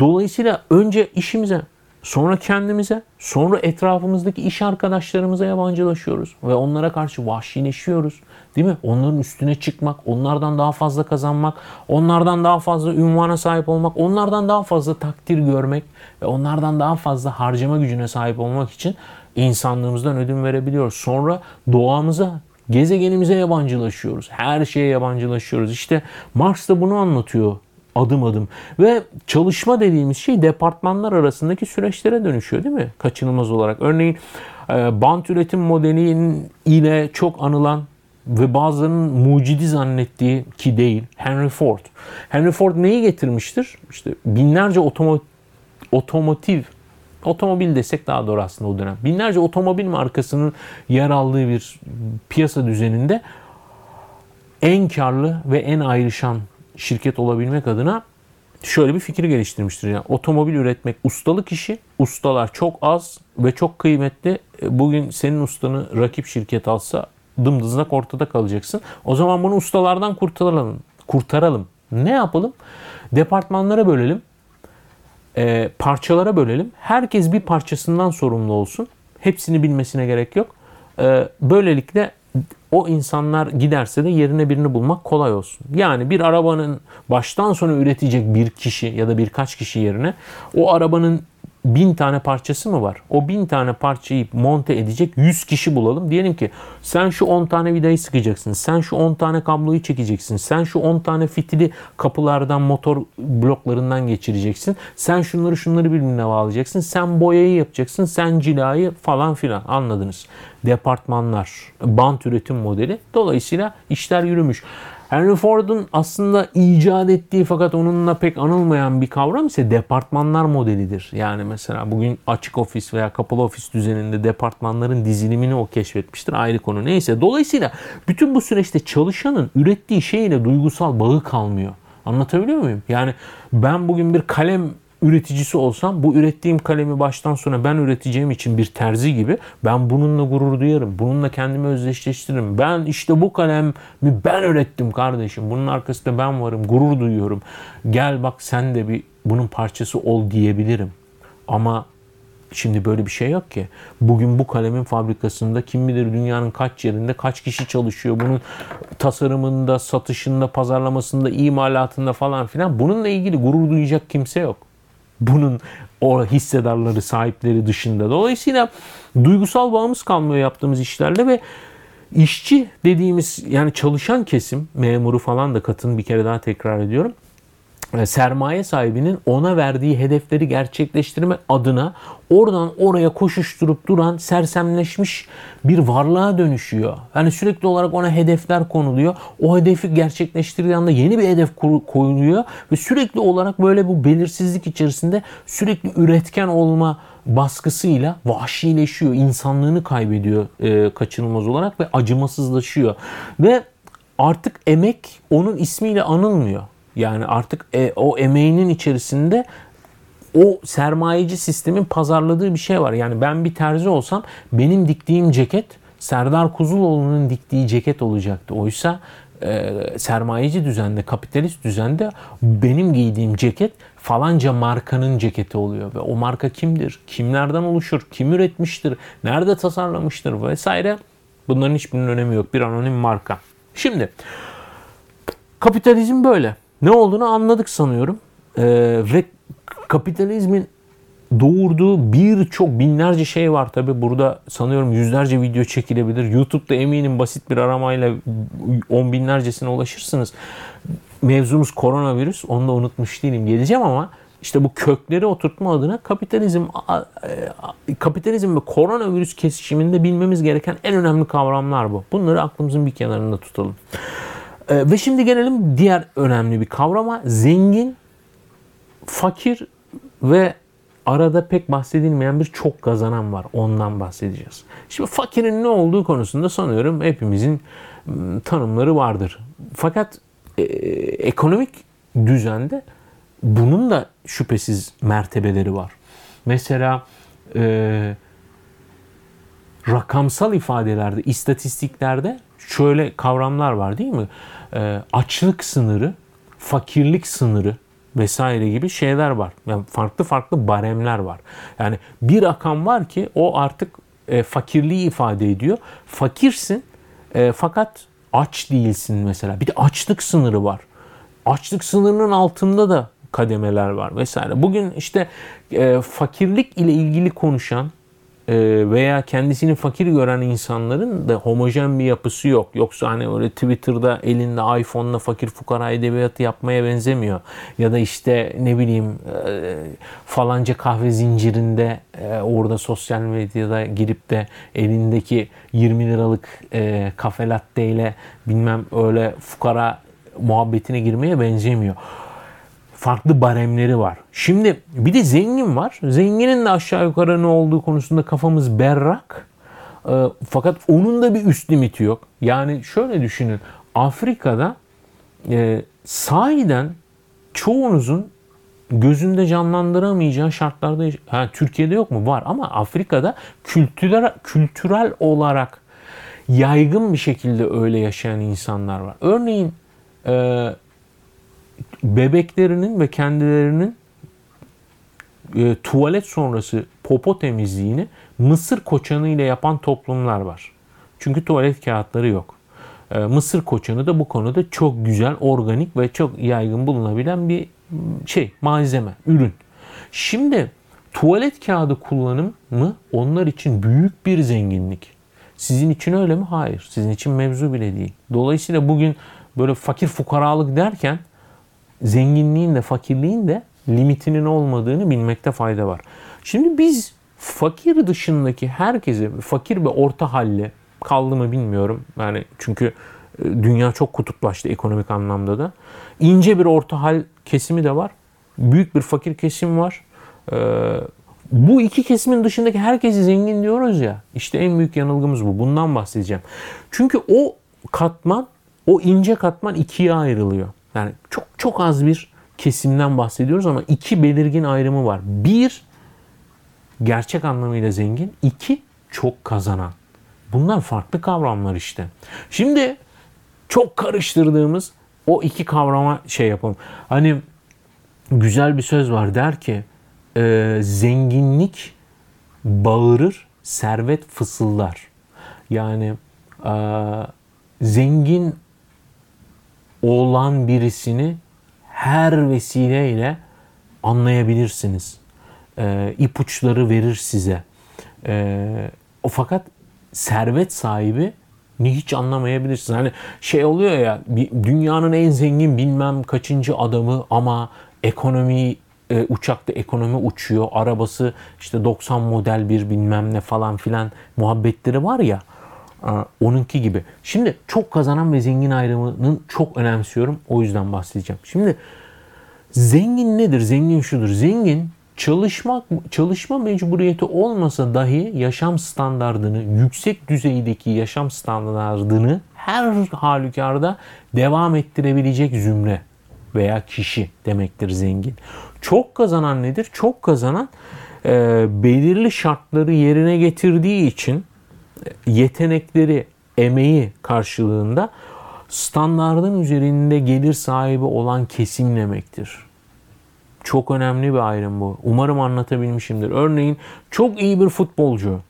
Dolayısıyla önce işimize Sonra kendimize, sonra etrafımızdaki iş arkadaşlarımıza yabancılaşıyoruz ve onlara karşı vahşileşiyoruz. Değil mi? Onların üstüne çıkmak, onlardan daha fazla kazanmak, onlardan daha fazla ünvana sahip olmak, onlardan daha fazla takdir görmek ve onlardan daha fazla harcama gücüne sahip olmak için insanlığımızdan ödün verebiliyoruz. Sonra doğamıza, gezegenimize yabancılaşıyoruz. Her şeye yabancılaşıyoruz. İşte Marx da bunu anlatıyor adım adım. Ve çalışma dediğimiz şey departmanlar arasındaki süreçlere dönüşüyor değil mi? Kaçınılmaz olarak. Örneğin e, bant üretim modelinin ile çok anılan ve bazılarının mucidi zannettiği ki değil Henry Ford. Henry Ford neyi getirmiştir? İşte binlerce otomo otomotiv otomobil desek daha doğru aslında o dönem. Binlerce otomobil markasının yer aldığı bir piyasa düzeninde en karlı ve en ayrışan şirket olabilmek adına şöyle bir fikir geliştirmiştir. Yani otomobil üretmek ustalık işi. Ustalar çok az ve çok kıymetli. E, bugün senin ustanı rakip şirket alsa dımdızlak ortada kalacaksın. O zaman bunu ustalardan kurtaralım. Kurtaralım. Ne yapalım? Departmanlara bölelim. E, parçalara bölelim. Herkes bir parçasından sorumlu olsun. Hepsini bilmesine gerek yok. E, böylelikle o insanlar giderse de yerine birini bulmak kolay olsun. Yani bir arabanın baştan sona üretecek bir kişi ya da birkaç kişi yerine o arabanın bin tane parçası mı var? O bin tane parçayı monte edecek 100 kişi bulalım. Diyelim ki sen şu 10 tane vidayı sıkacaksın. Sen şu 10 tane kabloyu çekeceksin. Sen şu 10 tane fitili kapılardan motor bloklarından geçireceksin. Sen şunları şunları birbirine bağlayacaksın. Sen boyayı yapacaksın. Sen cilayı falan filan anladınız. Departmanlar, bant üretim modeli. Dolayısıyla işler yürümüş. Henry Ford'un aslında icat ettiği fakat onunla pek anılmayan bir kavram ise departmanlar modelidir. Yani mesela bugün açık ofis veya kapalı ofis düzeninde departmanların dizilimini o keşfetmiştir. Ayrı konu. Neyse. Dolayısıyla bütün bu süreçte çalışanın ürettiği şeyle duygusal bağı kalmıyor. Anlatabiliyor muyum? Yani ben bugün bir kalem üreticisi olsam bu ürettiğim kalemi baştan sona ben üreteceğim için bir terzi gibi ben bununla gurur duyarım. Bununla kendimi özdeşleştiririm. Ben işte bu kalemi ben ürettim kardeşim. Bunun arkasında ben varım. Gurur duyuyorum. Gel bak sen de bir bunun parçası ol diyebilirim. Ama Şimdi böyle bir şey yok ki. Bugün bu kalemin fabrikasında kim bilir dünyanın kaç yerinde kaç kişi çalışıyor. Bunun tasarımında, satışında, pazarlamasında, imalatında falan filan. Bununla ilgili gurur duyacak kimse yok bunun o hissedarları, sahipleri dışında. Dolayısıyla duygusal bağımız kalmıyor yaptığımız işlerle ve işçi dediğimiz yani çalışan kesim, memuru falan da katın bir kere daha tekrar ediyorum sermaye sahibinin ona verdiği hedefleri gerçekleştirme adına oradan oraya koşuşturup duran sersemleşmiş bir varlığa dönüşüyor. Yani sürekli olarak ona hedefler konuluyor. O hedefi gerçekleştirdiği anda yeni bir hedef koyuluyor ve sürekli olarak böyle bu belirsizlik içerisinde sürekli üretken olma baskısıyla vahşileşiyor. insanlığını kaybediyor e, kaçınılmaz olarak ve acımasızlaşıyor. Ve artık emek onun ismiyle anılmıyor. Yani artık e, o emeğinin içerisinde o sermayeci sistemin pazarladığı bir şey var. Yani ben bir terzi olsam benim diktiğim ceket Serdar Kuzuloğlu'nun diktiği ceket olacaktı. Oysa e, sermayeci düzende, kapitalist düzende benim giydiğim ceket falanca markanın ceketi oluyor. Ve o marka kimdir? Kimlerden oluşur? Kim üretmiştir? Nerede tasarlamıştır? Vesaire. Bunların hiçbirinin önemi yok. Bir anonim marka. Şimdi kapitalizm böyle ne olduğunu anladık sanıyorum. Ee, ve kapitalizmin doğurduğu birçok binlerce şey var tabi. Burada sanıyorum yüzlerce video çekilebilir. YouTube'da eminim basit bir aramayla on binlercesine ulaşırsınız. Mevzumuz koronavirüs. Onu da unutmuş değilim. Geleceğim ama işte bu kökleri oturtma adına kapitalizm e, kapitalizm ve koronavirüs kesişiminde bilmemiz gereken en önemli kavramlar bu. Bunları aklımızın bir kenarında tutalım. Ee, ve şimdi gelelim diğer önemli bir kavrama. Zengin, fakir ve arada pek bahsedilmeyen bir çok kazanan var. Ondan bahsedeceğiz. Şimdi fakirin ne olduğu konusunda sanıyorum hepimizin ıı, tanımları vardır. Fakat e, ekonomik düzende bunun da şüphesiz mertebeleri var. Mesela e, rakamsal ifadelerde, istatistiklerde şöyle kavramlar var değil mi? E, açlık sınırı, fakirlik sınırı vesaire gibi şeyler var. Yani farklı farklı baremler var. Yani bir rakam var ki o artık e, fakirliği ifade ediyor. Fakirsin e, fakat aç değilsin mesela. Bir de açlık sınırı var. Açlık sınırının altında da kademeler var vesaire. Bugün işte e, fakirlik ile ilgili konuşan veya kendisini fakir gören insanların da homojen bir yapısı yok. Yoksa hani öyle Twitter'da elinde iPhone'la fakir fukara edebiyatı yapmaya benzemiyor. Ya da işte ne bileyim e, falanca kahve zincirinde e, orada sosyal medyada girip de elindeki 20 liralık e, kafe latte ile bilmem öyle fukara muhabbetine girmeye benzemiyor farklı baremleri var. Şimdi bir de zengin var. Zenginin de aşağı yukarı ne olduğu konusunda kafamız berrak. E, fakat onun da bir üst limiti yok. Yani şöyle düşünün. Afrika'da e, sahiden çoğunuzun gözünde canlandıramayacağı şartlarda ha, Türkiye'de yok mu? Var ama Afrika'da kültürel kültürel olarak yaygın bir şekilde öyle yaşayan insanlar var. Örneğin e, bebeklerinin ve kendilerinin e, tuvalet sonrası popo temizliğini mısır koçanı ile yapan toplumlar var. Çünkü tuvalet kağıtları yok. E, mısır koçanı da bu konuda çok güzel, organik ve çok yaygın bulunabilen bir şey, malzeme, ürün. Şimdi tuvalet kağıdı kullanımı onlar için büyük bir zenginlik. Sizin için öyle mi? Hayır. Sizin için mevzu bile değil. Dolayısıyla bugün böyle fakir fukaralık derken zenginliğin de fakirliğin de limitinin olmadığını bilmekte fayda var. Şimdi biz fakir dışındaki herkese fakir ve orta halle kaldı mı bilmiyorum. Yani çünkü dünya çok kutuplaştı ekonomik anlamda da. İnce bir orta hal kesimi de var. Büyük bir fakir kesim var. E, bu iki kesimin dışındaki herkesi zengin diyoruz ya. İşte en büyük yanılgımız bu. Bundan bahsedeceğim. Çünkü o katman, o ince katman ikiye ayrılıyor. Yani çok çok az bir kesimden bahsediyoruz ama iki belirgin ayrımı var. Bir, gerçek anlamıyla zengin. iki çok kazanan. Bunlar farklı kavramlar işte. Şimdi çok karıştırdığımız o iki kavrama şey yapalım. Hani güzel bir söz var der ki e, zenginlik bağırır, servet fısıldar. Yani e, zengin olan birisini her vesileyle anlayabilirsiniz. E, ipuçları verir size. E, o fakat servet sahibi ni hiç anlamayabilirsiniz. Hani şey oluyor ya dünyanın en zengin bilmem kaçıncı adamı ama ekonomi e, uçakta ekonomi uçuyor. Arabası işte 90 model bir bilmem ne falan filan muhabbetleri var ya. Onunki gibi. Şimdi çok kazanan ve zengin ayrımının çok önemsiyorum. O yüzden bahsedeceğim. Şimdi zengin nedir? Zengin şudur. Zengin çalışmak çalışma mecburiyeti olmasa dahi yaşam standardını, yüksek düzeydeki yaşam standardını her halükarda devam ettirebilecek zümre veya kişi demektir zengin. Çok kazanan nedir? Çok kazanan e, belirli şartları yerine getirdiği için yetenekleri, emeği karşılığında standardın üzerinde gelir sahibi olan kesim demektir. Çok önemli bir ayrım bu. Umarım anlatabilmişimdir. Örneğin çok iyi bir futbolcu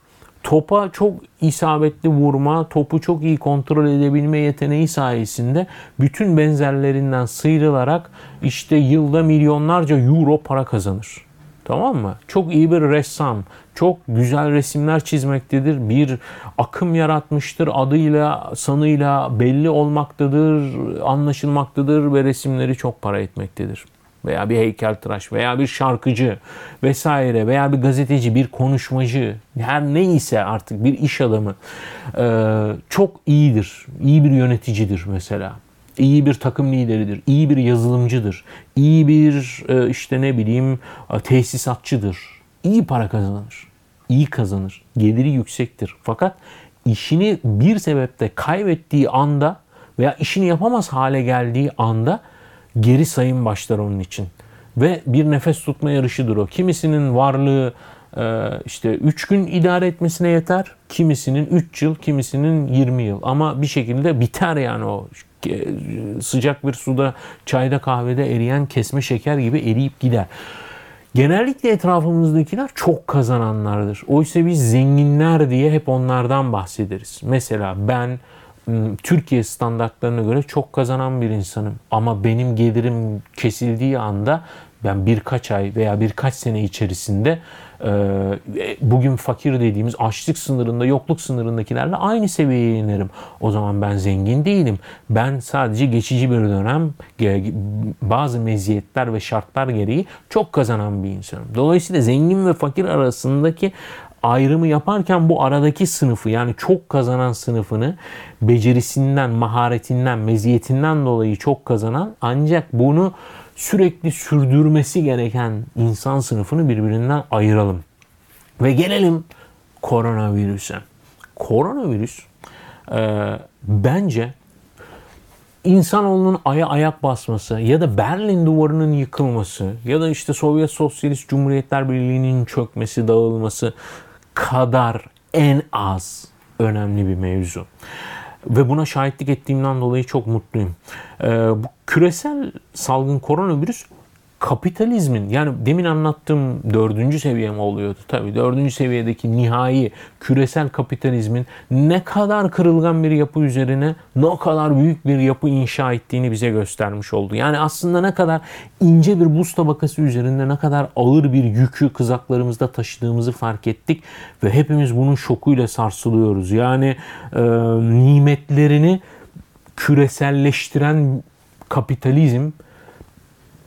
topa çok isabetli vurma, topu çok iyi kontrol edebilme yeteneği sayesinde bütün benzerlerinden sıyrılarak işte yılda milyonlarca euro para kazanır. Tamam mı? Çok iyi bir ressam, çok güzel resimler çizmektedir. Bir akım yaratmıştır. Adıyla, sanıyla belli olmaktadır, anlaşılmaktadır ve resimleri çok para etmektedir veya bir heykeltıraş veya bir şarkıcı vesaire veya bir gazeteci, bir konuşmacı her neyse artık bir iş adamı çok iyidir. İyi bir yöneticidir mesela. İyi bir takım lideridir. iyi bir yazılımcıdır. iyi bir işte ne bileyim tesisatçıdır. İyi para kazanır. İyi kazanır. Geliri yüksektir. Fakat işini bir sebepte kaybettiği anda veya işini yapamaz hale geldiği anda geri sayım başlar onun için. Ve bir nefes tutma yarışıdır o. Kimisinin varlığı e, işte 3 gün idare etmesine yeter. Kimisinin 3 yıl, kimisinin 20 yıl. Ama bir şekilde biter yani o sıcak bir suda, çayda, kahvede eriyen kesme şeker gibi eriyip gider. Genellikle etrafımızdakiler çok kazananlardır. Oysa biz zenginler diye hep onlardan bahsederiz. Mesela ben Türkiye standartlarına göre çok kazanan bir insanım. Ama benim gelirim kesildiği anda ben birkaç ay veya birkaç sene içerisinde bugün fakir dediğimiz açlık sınırında, yokluk sınırındakilerle aynı seviyeye inerim. O zaman ben zengin değilim. Ben sadece geçici bir dönem bazı meziyetler ve şartlar gereği çok kazanan bir insanım. Dolayısıyla zengin ve fakir arasındaki ayrımı yaparken bu aradaki sınıfı yani çok kazanan sınıfını becerisinden, maharetinden, meziyetinden dolayı çok kazanan ancak bunu sürekli sürdürmesi gereken insan sınıfını birbirinden ayıralım. Ve gelelim koronavirüse. Koronavirüs e, bence insanoğlunun aya ayak basması ya da Berlin duvarının yıkılması ya da işte Sovyet Sosyalist Cumhuriyetler Birliği'nin çökmesi, dağılması kadar en az önemli bir mevzu. Ve buna şahitlik ettiğimden dolayı çok mutluyum. Ee, bu küresel salgın koronavirüs kapitalizmin yani demin anlattığım dördüncü seviye mi oluyordu? Tabii dördüncü seviyedeki nihai küresel kapitalizmin ne kadar kırılgan bir yapı üzerine ne kadar büyük bir yapı inşa ettiğini bize göstermiş oldu. Yani aslında ne kadar ince bir buz tabakası üzerinde ne kadar ağır bir yükü kızaklarımızda taşıdığımızı fark ettik ve hepimiz bunun şokuyla sarsılıyoruz. Yani e, nimetlerini küreselleştiren kapitalizm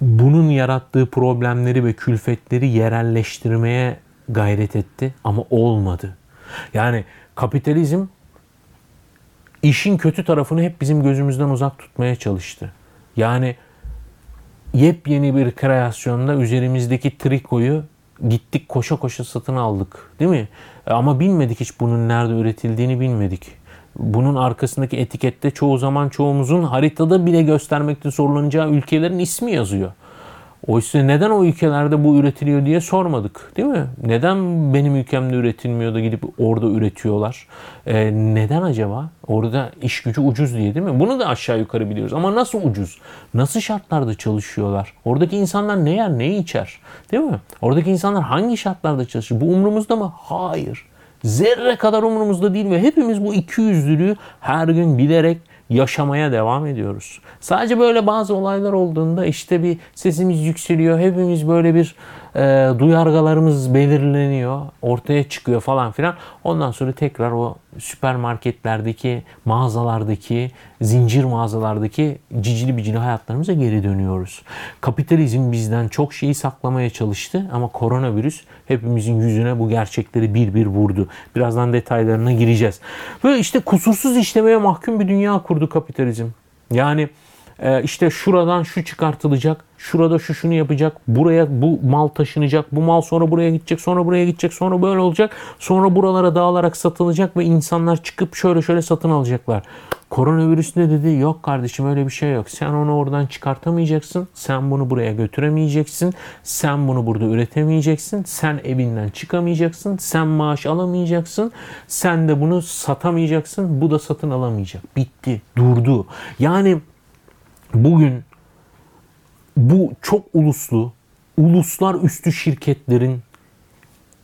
bunun yarattığı problemleri ve külfetleri yerelleştirmeye gayret etti ama olmadı. Yani kapitalizm işin kötü tarafını hep bizim gözümüzden uzak tutmaya çalıştı. Yani yepyeni bir kreasyonda üzerimizdeki trikoyu gittik koşa koşa satın aldık değil mi? Ama bilmedik hiç bunun nerede üretildiğini bilmedik. Bunun arkasındaki etikette çoğu zaman çoğumuzun haritada bile göstermekte zorlanacağı ülkelerin ismi yazıyor. Oysa neden o ülkelerde bu üretiliyor diye sormadık değil mi? Neden benim ülkemde üretilmiyor da gidip orada üretiyorlar? Ee, neden acaba? Orada iş gücü ucuz diye değil mi? Bunu da aşağı yukarı biliyoruz. Ama nasıl ucuz? Nasıl şartlarda çalışıyorlar? Oradaki insanlar ne yer ne içer? Değil mi? Oradaki insanlar hangi şartlarda çalışıyor? Bu umrumuzda mı? Hayır. Zerre kadar umurumuzda değil ve hepimiz bu iki yüzlülüğü her gün bilerek yaşamaya devam ediyoruz. Sadece böyle bazı olaylar olduğunda işte bir sesimiz yükseliyor. Hepimiz böyle bir e, duyargalarımız belirleniyor. Ortaya çıkıyor falan filan. Ondan sonra tekrar o süpermarketlerdeki, mağazalardaki, zincir mağazalardaki cicili bicili hayatlarımıza geri dönüyoruz. Kapitalizm bizden çok şeyi saklamaya çalıştı ama koronavirüs hepimizin yüzüne bu gerçekleri bir bir vurdu. Birazdan detaylarına gireceğiz. Böyle işte kusursuz işlemeye mahkum bir dünya kurdu kapitalizm. Yani işte şuradan şu çıkartılacak, şurada şu şunu yapacak, buraya bu mal taşınacak, bu mal sonra buraya gidecek, sonra buraya gidecek, sonra böyle olacak, sonra buralara dağılarak satılacak ve insanlar çıkıp şöyle şöyle satın alacaklar. Koronavirüs ne dedi? Yok kardeşim öyle bir şey yok. Sen onu oradan çıkartamayacaksın. Sen bunu buraya götüremeyeceksin. Sen bunu burada üretemeyeceksin. Sen evinden çıkamayacaksın. Sen maaş alamayacaksın. Sen de bunu satamayacaksın. Bu da satın alamayacak. Bitti. Durdu. Yani bugün bu çok uluslu, uluslar üstü şirketlerin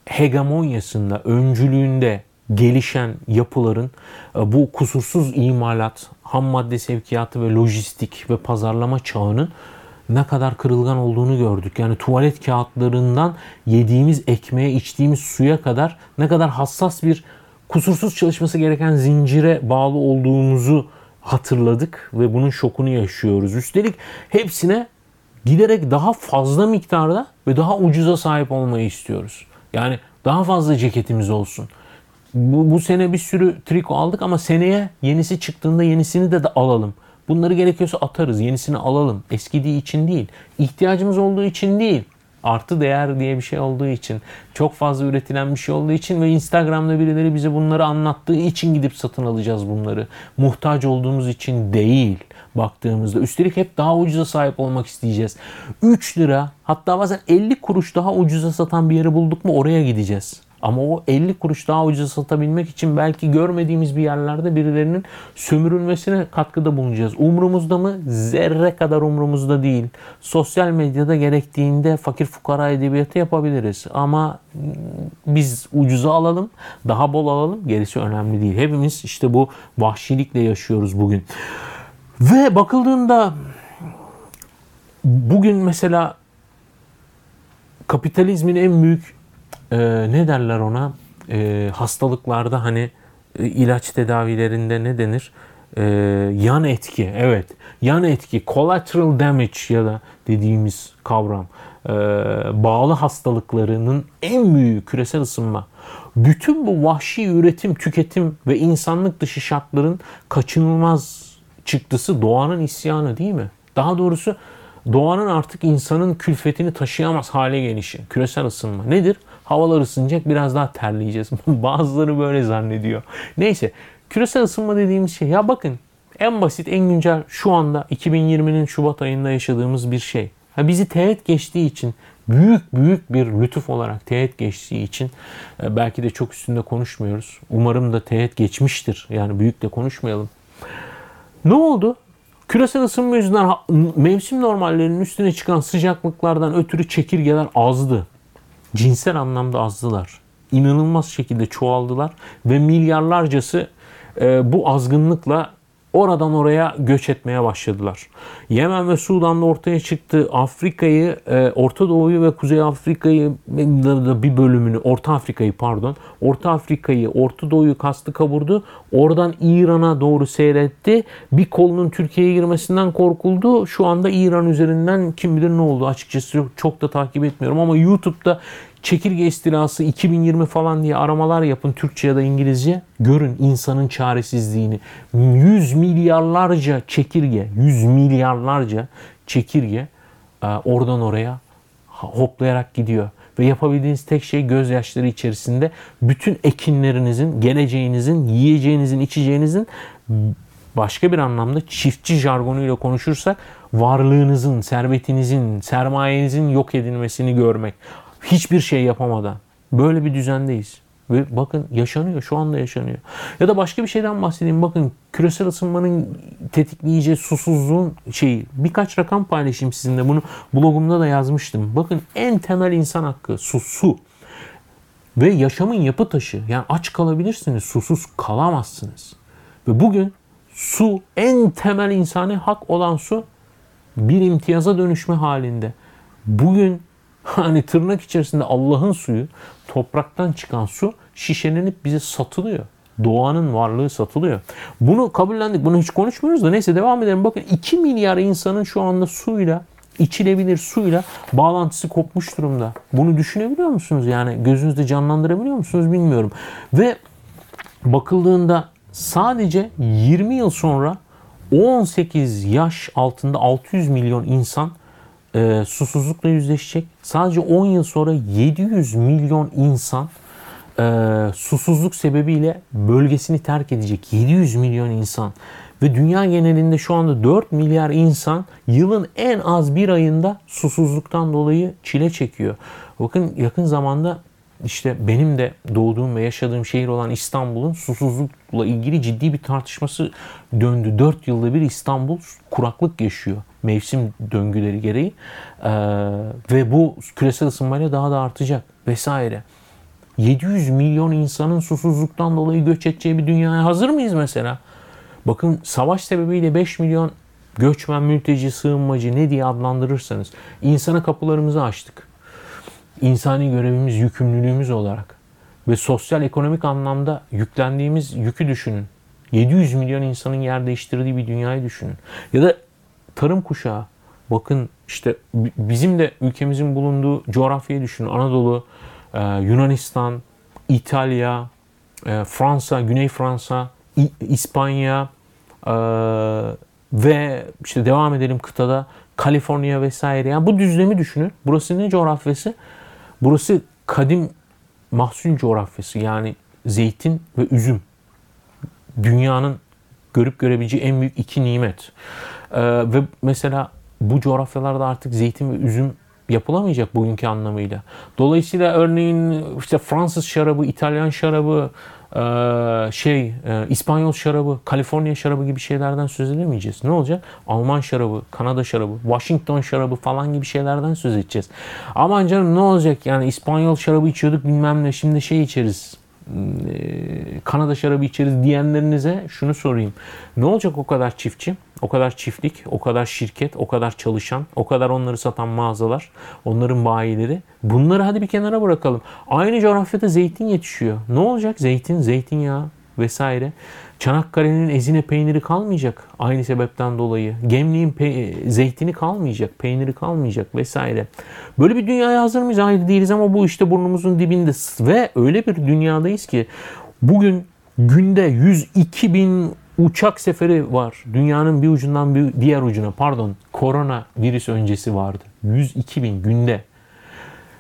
hegemonyasında, öncülüğünde gelişen yapıların e, bu kusursuz imalat, ham madde sevkiyatı ve lojistik ve pazarlama çağının ne kadar kırılgan olduğunu gördük. Yani tuvalet kağıtlarından yediğimiz ekmeğe, içtiğimiz suya kadar ne kadar hassas bir kusursuz çalışması gereken zincire bağlı olduğumuzu hatırladık ve bunun şokunu yaşıyoruz. Üstelik hepsine giderek daha fazla miktarda ve daha ucuza sahip olmayı istiyoruz. Yani daha fazla ceketimiz olsun. Bu, bu sene bir sürü triko aldık ama seneye yenisi çıktığında yenisini de, de alalım. Bunları gerekiyorsa atarız, yenisini alalım. Eskidiği için değil, ihtiyacımız olduğu için değil artı değer diye bir şey olduğu için, çok fazla üretilen bir şey olduğu için ve Instagram'da birileri bize bunları anlattığı için gidip satın alacağız bunları. Muhtaç olduğumuz için değil baktığımızda. Üstelik hep daha ucuza sahip olmak isteyeceğiz. 3 lira hatta bazen 50 kuruş daha ucuza satan bir yeri bulduk mu oraya gideceğiz. Ama o 50 kuruş daha ucuz satabilmek için belki görmediğimiz bir yerlerde birilerinin sömürülmesine katkıda bulunacağız. Umrumuzda mı? Zerre kadar umrumuzda değil. Sosyal medyada gerektiğinde fakir fukara edebiyatı yapabiliriz. Ama biz ucuza alalım, daha bol alalım. Gerisi önemli değil. Hepimiz işte bu vahşilikle yaşıyoruz bugün. Ve bakıldığında bugün mesela kapitalizmin en büyük e, ne derler ona e, hastalıklarda hani e, ilaç tedavilerinde ne denir? E, yan etki evet yan etki collateral damage ya da dediğimiz kavram e, bağlı hastalıklarının en büyüğü küresel ısınma. Bütün bu vahşi üretim, tüketim ve insanlık dışı şartların kaçınılmaz çıktısı doğanın isyanı değil mi? Daha doğrusu doğanın artık insanın külfetini taşıyamaz hale gelişi. Küresel ısınma nedir? Havalar ısınacak biraz daha terleyeceğiz. Bazıları böyle zannediyor. Neyse küresel ısınma dediğimiz şey ya bakın en basit en güncel şu anda 2020'nin Şubat ayında yaşadığımız bir şey. Ha bizi teğet geçtiği için büyük büyük bir lütuf olarak teğet geçtiği için e, belki de çok üstünde konuşmuyoruz. Umarım da teğet geçmiştir. Yani büyük de konuşmayalım. Ne oldu? Küresel ısınma yüzünden mevsim normallerinin üstüne çıkan sıcaklıklardan ötürü çekirgeler azdı cinsel anlamda azdılar. İnanılmaz şekilde çoğaldılar ve milyarlarcası e, bu azgınlıkla oradan oraya göç etmeye başladılar. Yemen ve Sudan'da ortaya çıktı. Afrika'yı, e, Orta Doğu'yu ve Kuzey Afrika'yı bir bölümünü, Orta Afrika'yı pardon, Orta Afrika'yı, Orta Doğu'yu kastı kavurdu. Oradan İran'a doğru seyretti. Bir kolunun Türkiye'ye girmesinden korkuldu. Şu anda İran üzerinden kim bilir ne oldu açıkçası çok da takip etmiyorum ama YouTube'da çekirge istilası 2020 falan diye aramalar yapın Türkçe ya da İngilizce. Görün insanın çaresizliğini. 100 milyarlarca çekirge, 100 milyarlarca çekirge e, oradan oraya hoplayarak gidiyor. Ve yapabildiğiniz tek şey gözyaşları içerisinde bütün ekinlerinizin, geleceğinizin, yiyeceğinizin, içeceğinizin başka bir anlamda çiftçi jargonuyla konuşursak varlığınızın, servetinizin, sermayenizin yok edilmesini görmek. Hiçbir şey yapamadan. Böyle bir düzendeyiz. Ve bakın yaşanıyor. Şu anda yaşanıyor. Ya da başka bir şeyden bahsedeyim. Bakın küresel ısınmanın tetikleyici susuzluğun şeyi. Birkaç rakam paylaşayım sizinle. Bunu blogumda da yazmıştım. Bakın en temel insan hakkı su. Su. Ve yaşamın yapı taşı. Yani aç kalabilirsiniz. Susuz kalamazsınız. Ve bugün su en temel insani hak olan su bir imtiyaza dönüşme halinde. Bugün hani tırnak içerisinde Allah'ın suyu, topraktan çıkan su şişelenip bize satılıyor. Doğanın varlığı satılıyor. Bunu kabullendik. Bunu hiç konuşmuyoruz da neyse devam edelim. Bakın 2 milyar insanın şu anda suyla içilebilir suyla bağlantısı kopmuş durumda. Bunu düşünebiliyor musunuz? Yani gözünüzde canlandırabiliyor musunuz bilmiyorum. Ve bakıldığında sadece 20 yıl sonra 18 yaş altında 600 milyon insan e, susuzlukla yüzleşecek. Sadece 10 yıl sonra 700 milyon insan e, susuzluk sebebiyle bölgesini terk edecek. 700 milyon insan. Ve dünya genelinde şu anda 4 milyar insan yılın en az bir ayında susuzluktan dolayı çile çekiyor. Bakın yakın zamanda işte benim de doğduğum ve yaşadığım şehir olan İstanbul'un susuzlukla ilgili ciddi bir tartışması döndü. 4 yılda bir İstanbul kuraklık yaşıyor mevsim döngüleri gereği ee, ve bu küresel ısınmayla daha da artacak vesaire. 700 milyon insanın susuzluktan dolayı göç edeceği bir dünyaya hazır mıyız mesela? Bakın savaş sebebiyle 5 milyon göçmen, mülteci, sığınmacı ne diye adlandırırsanız insana kapılarımızı açtık insani görevimiz, yükümlülüğümüz olarak ve sosyal ekonomik anlamda yüklendiğimiz yükü düşünün. 700 milyon insanın yer değiştirdiği bir dünyayı düşünün. Ya da tarım kuşağı. Bakın işte bizim de ülkemizin bulunduğu coğrafyayı düşünün. Anadolu, e, Yunanistan, İtalya, e, Fransa, Güney Fransa, İspanya e, ve işte devam edelim kıtada Kaliforniya vesaire. Yani bu düzlemi düşünün. Burası ne coğrafyası? Burası kadim mahsul coğrafyası yani zeytin ve üzüm. Dünyanın görüp görebileceği en büyük iki nimet. Ee, ve mesela bu coğrafyalarda artık zeytin ve üzüm yapılamayacak bugünkü anlamıyla. Dolayısıyla örneğin işte Fransız şarabı, İtalyan şarabı, ee, şey e, İspanyol şarabı, Kaliforniya şarabı gibi şeylerden söz edemeyeceğiz. Ne olacak? Alman şarabı, Kanada şarabı, Washington şarabı falan gibi şeylerden söz edeceğiz. Aman canım ne olacak yani İspanyol şarabı içiyorduk bilmem ne şimdi şey içeriz Kanada şarabı içeriz diyenlerinize şunu sorayım. Ne olacak o kadar çiftçi? O kadar çiftlik, o kadar şirket, o kadar çalışan, o kadar onları satan mağazalar, onların bayileri. Bunları hadi bir kenara bırakalım. Aynı coğrafyada zeytin yetişiyor. Ne olacak? Zeytin, zeytinyağı vesaire. Çanakkale'nin ezine peyniri kalmayacak aynı sebepten dolayı. Gemliğin pe- zeytini kalmayacak, peyniri kalmayacak vesaire. Böyle bir dünyaya hazır mıyız? Hayır değiliz ama bu işte burnumuzun dibinde. Ve öyle bir dünyadayız ki bugün günde 102 bin uçak seferi var. Dünyanın bir ucundan bir diğer ucuna pardon korona virüs öncesi vardı. 102 bin günde.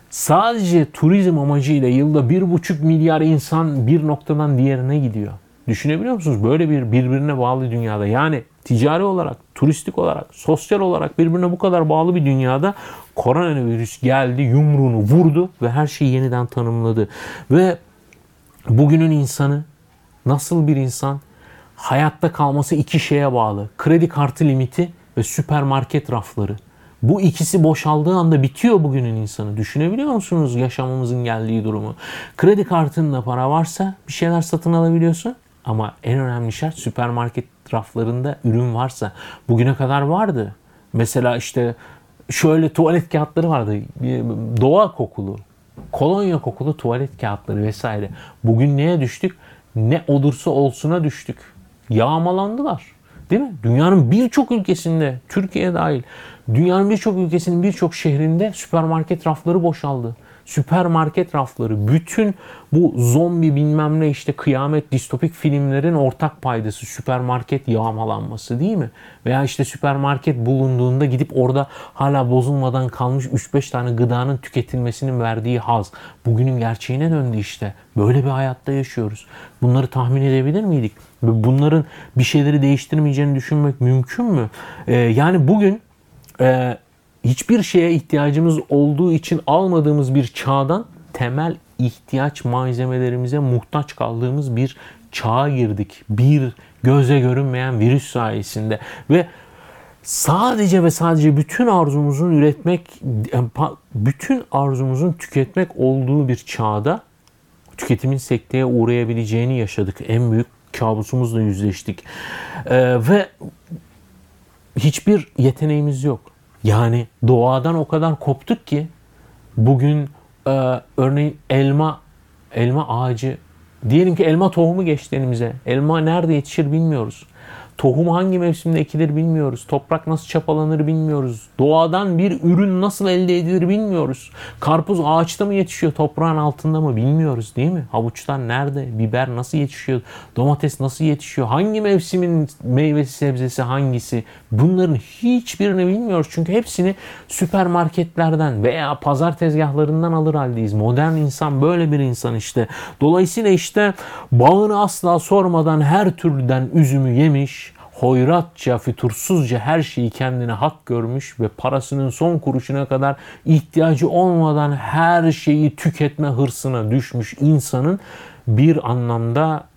Sadece turizm amacıyla yılda 1,5 milyar insan bir noktadan diğerine gidiyor. Düşünebiliyor musunuz? Böyle bir birbirine bağlı dünyada yani ticari olarak, turistik olarak, sosyal olarak birbirine bu kadar bağlı bir dünyada koronavirüs geldi, yumruğunu vurdu ve her şeyi yeniden tanımladı. Ve bugünün insanı nasıl bir insan? Hayatta kalması iki şeye bağlı. Kredi kartı limiti ve süpermarket rafları. Bu ikisi boşaldığı anda bitiyor bugünün insanı. Düşünebiliyor musunuz yaşamımızın geldiği durumu? Kredi kartında para varsa bir şeyler satın alabiliyorsun. Ama en önemli şart süpermarket raflarında ürün varsa. Bugüne kadar vardı. Mesela işte şöyle tuvalet kağıtları vardı. Doğa kokulu, kolonya kokulu tuvalet kağıtları vesaire. Bugün neye düştük? Ne olursa olsuna düştük. Yağmalandılar. Değil mi? Dünyanın birçok ülkesinde, Türkiye dahil, dünyanın birçok ülkesinin birçok şehrinde süpermarket rafları boşaldı. Süpermarket rafları, bütün bu zombi bilmem ne işte kıyamet distopik filmlerin ortak paydası süpermarket yağmalanması değil mi? Veya işte süpermarket bulunduğunda gidip orada hala bozulmadan kalmış 3-5 tane gıdanın tüketilmesinin verdiği haz. Bugünün gerçeğine döndü işte. Böyle bir hayatta yaşıyoruz. Bunları tahmin edebilir miydik? Bunların bir şeyleri değiştirmeyeceğini düşünmek mümkün mü? Ee, yani bugün e, hiçbir şeye ihtiyacımız olduğu için almadığımız bir çağdan temel ihtiyaç malzemelerimize muhtaç kaldığımız bir çağa girdik. Bir göze görünmeyen virüs sayesinde ve sadece ve sadece bütün arzumuzun üretmek, bütün arzumuzun tüketmek olduğu bir çağda tüketimin sekteye uğrayabileceğini yaşadık. En büyük kabusumuzla yüzleştik. Ee, ve hiçbir yeteneğimiz yok. Yani doğadan o kadar koptuk ki bugün e, örneğin elma elma ağacı diyelim ki elma tohumu geçti elimize. Elma nerede yetişir bilmiyoruz. Tohum hangi mevsimde ekilir bilmiyoruz. Toprak nasıl çapalanır bilmiyoruz. Doğadan bir ürün nasıl elde edilir bilmiyoruz. Karpuz ağaçta mı yetişiyor, toprağın altında mı bilmiyoruz değil mi? Havuçlar nerede? Biber nasıl yetişiyor? Domates nasıl yetişiyor? Hangi mevsimin meyvesi, sebzesi hangisi? Bunların hiçbirini bilmiyoruz. Çünkü hepsini süpermarketlerden veya pazar tezgahlarından alır haldeyiz. Modern insan böyle bir insan işte. Dolayısıyla işte bağını asla sormadan her türden üzümü yemiş, hoyratça, fütursuzca her şeyi kendine hak görmüş ve parasının son kuruşuna kadar ihtiyacı olmadan her şeyi tüketme hırsına düşmüş insanın bir anlamda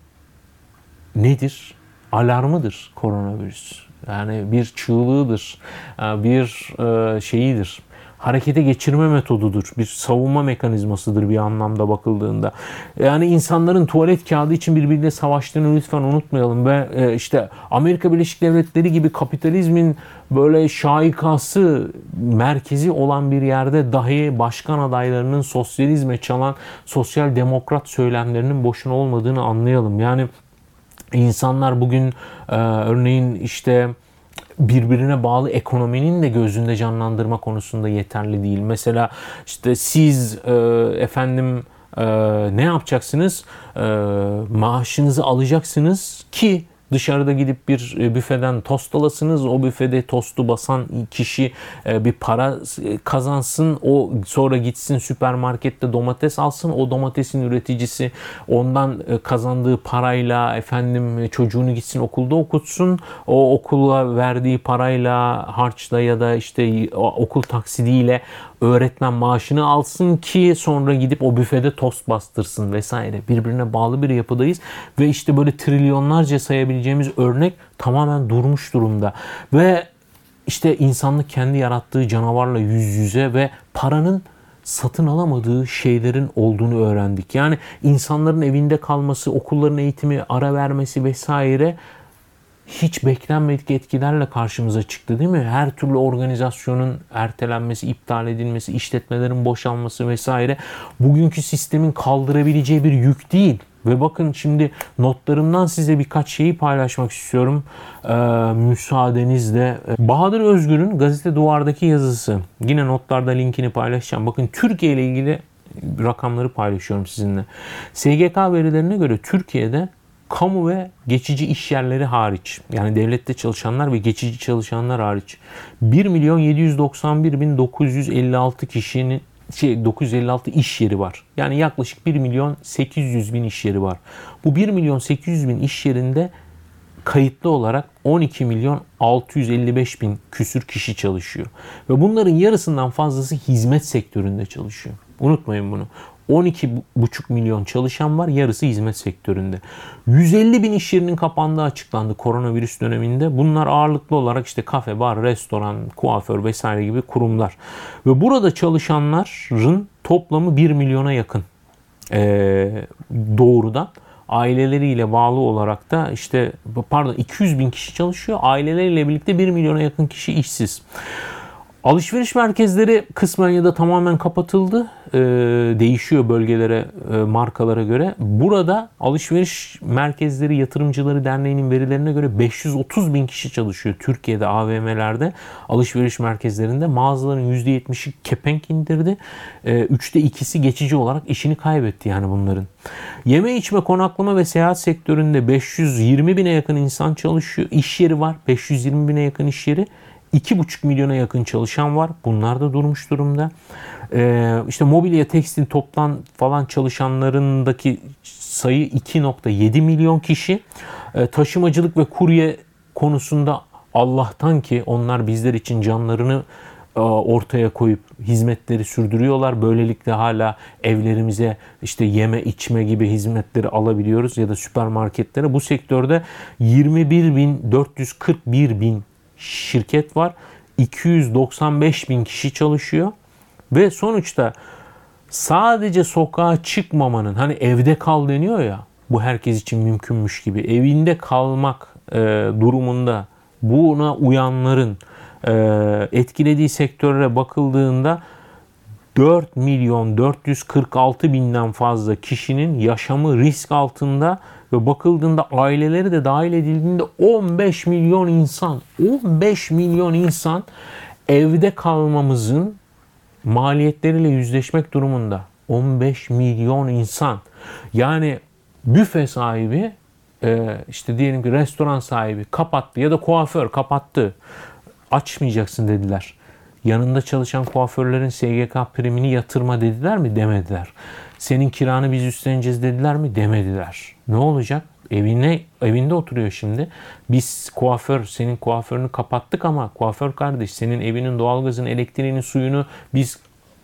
nedir? Alarmıdır koronavirüs. Yani bir çığlığıdır, bir e, şeyidir harekete geçirme metodudur. Bir savunma mekanizmasıdır bir anlamda bakıldığında. Yani insanların tuvalet kağıdı için birbiriyle savaştığını lütfen unutmayalım ve e, işte Amerika Birleşik Devletleri gibi kapitalizmin böyle şaikası merkezi olan bir yerde dahi başkan adaylarının sosyalizme çalan sosyal demokrat söylemlerinin boşuna olmadığını anlayalım. Yani insanlar bugün e, örneğin işte birbirine bağlı ekonominin de gözünde canlandırma konusunda yeterli değil. Mesela işte siz e, efendim e, ne yapacaksınız? E, maaşınızı alacaksınız ki Dışarıda gidip bir e, büfeden tost alasınız. O büfede tostu basan kişi e, bir para e, kazansın. O sonra gitsin süpermarkette domates alsın. O domatesin üreticisi ondan kazandığı parayla efendim çocuğunu gitsin okulda okutsun. O okula verdiği parayla harçla ya da işte okul taksidiyle öğretmen maaşını alsın ki sonra gidip o büfede tost bastırsın vesaire. Birbirine bağlı bir yapıdayız ve işte böyle trilyonlarca sayabileceğimiz örnek tamamen durmuş durumda. Ve işte insanlık kendi yarattığı canavarla yüz yüze ve paranın satın alamadığı şeylerin olduğunu öğrendik. Yani insanların evinde kalması, okulların eğitimi ara vermesi vesaire hiç beklenmedik etkilerle karşımıza çıktı değil mi? Her türlü organizasyonun ertelenmesi, iptal edilmesi, işletmelerin boşalması vesaire bugünkü sistemin kaldırabileceği bir yük değil. Ve bakın şimdi notlarımdan size birkaç şeyi paylaşmak istiyorum. Ee, müsaadenizle. Bahadır Özgür'ün gazete duvardaki yazısı. Yine notlarda linkini paylaşacağım. Bakın Türkiye ile ilgili rakamları paylaşıyorum sizinle. SGK verilerine göre Türkiye'de kamu ve geçici iş yerleri hariç yani devlette çalışanlar ve geçici çalışanlar hariç 1 milyon 791 bin 956 kişinin şey 956 iş yeri var. Yani yaklaşık 1 milyon 800 bin iş yeri var. Bu 1 milyon 800 bin iş yerinde kayıtlı olarak 12 milyon 655 bin küsür kişi çalışıyor. Ve bunların yarısından fazlası hizmet sektöründe çalışıyor. Unutmayın bunu. 12,5 milyon çalışan var. Yarısı hizmet sektöründe. 150 bin iş yerinin kapandığı açıklandı koronavirüs döneminde. Bunlar ağırlıklı olarak işte kafe, bar, restoran, kuaför vesaire gibi kurumlar. Ve burada çalışanların toplamı 1 milyona yakın ee, doğrudan aileleriyle bağlı olarak da işte pardon 200 bin kişi çalışıyor. Aileleriyle birlikte 1 milyona yakın kişi işsiz. Alışveriş merkezleri kısmen ya da tamamen kapatıldı. Ee, değişiyor bölgelere, e, markalara göre. Burada alışveriş merkezleri yatırımcıları derneğinin verilerine göre 530 bin kişi çalışıyor. Türkiye'de AVM'lerde alışveriş merkezlerinde mağazaların %70'i kepenk indirdi. Ee, üçte ikisi geçici olarak işini kaybetti yani bunların. Yeme içme konaklama ve seyahat sektöründe 520 bine yakın insan çalışıyor. İş yeri var. 520 bine yakın iş yeri. 2,5 milyona yakın çalışan var. Bunlar da durmuş durumda. Ee, işte mobilya, tekstil, toptan falan çalışanlarındaki sayı 2.7 milyon kişi. Ee, taşımacılık ve kurye konusunda Allah'tan ki onlar bizler için canlarını e, ortaya koyup hizmetleri sürdürüyorlar. Böylelikle hala evlerimize işte yeme içme gibi hizmetleri alabiliyoruz ya da süpermarketlere. Bu sektörde 21 bin 441 bin şirket var. 295 bin kişi çalışıyor. Ve sonuçta sadece sokağa çıkmamanın hani evde kal deniyor ya bu herkes için mümkünmüş gibi evinde kalmak e, durumunda buna uyanların e, etkilediği sektörlere bakıldığında 4 milyon 446 binden fazla kişinin yaşamı risk altında ve bakıldığında aileleri de dahil edildiğinde 15 milyon insan 15 milyon insan evde kalmamızın maliyetleriyle yüzleşmek durumunda. 15 milyon insan. Yani büfe sahibi e, işte diyelim ki restoran sahibi kapattı ya da kuaför kapattı. Açmayacaksın dediler. Yanında çalışan kuaförlerin SGK primini yatırma dediler mi? Demediler. Senin kiranı biz üstleneceğiz dediler mi? Demediler. Ne olacak? Evine evinde oturuyor şimdi. Biz kuaför senin kuaförünü kapattık ama kuaför kardeş senin evinin doğalgazını, elektriğini, suyunu biz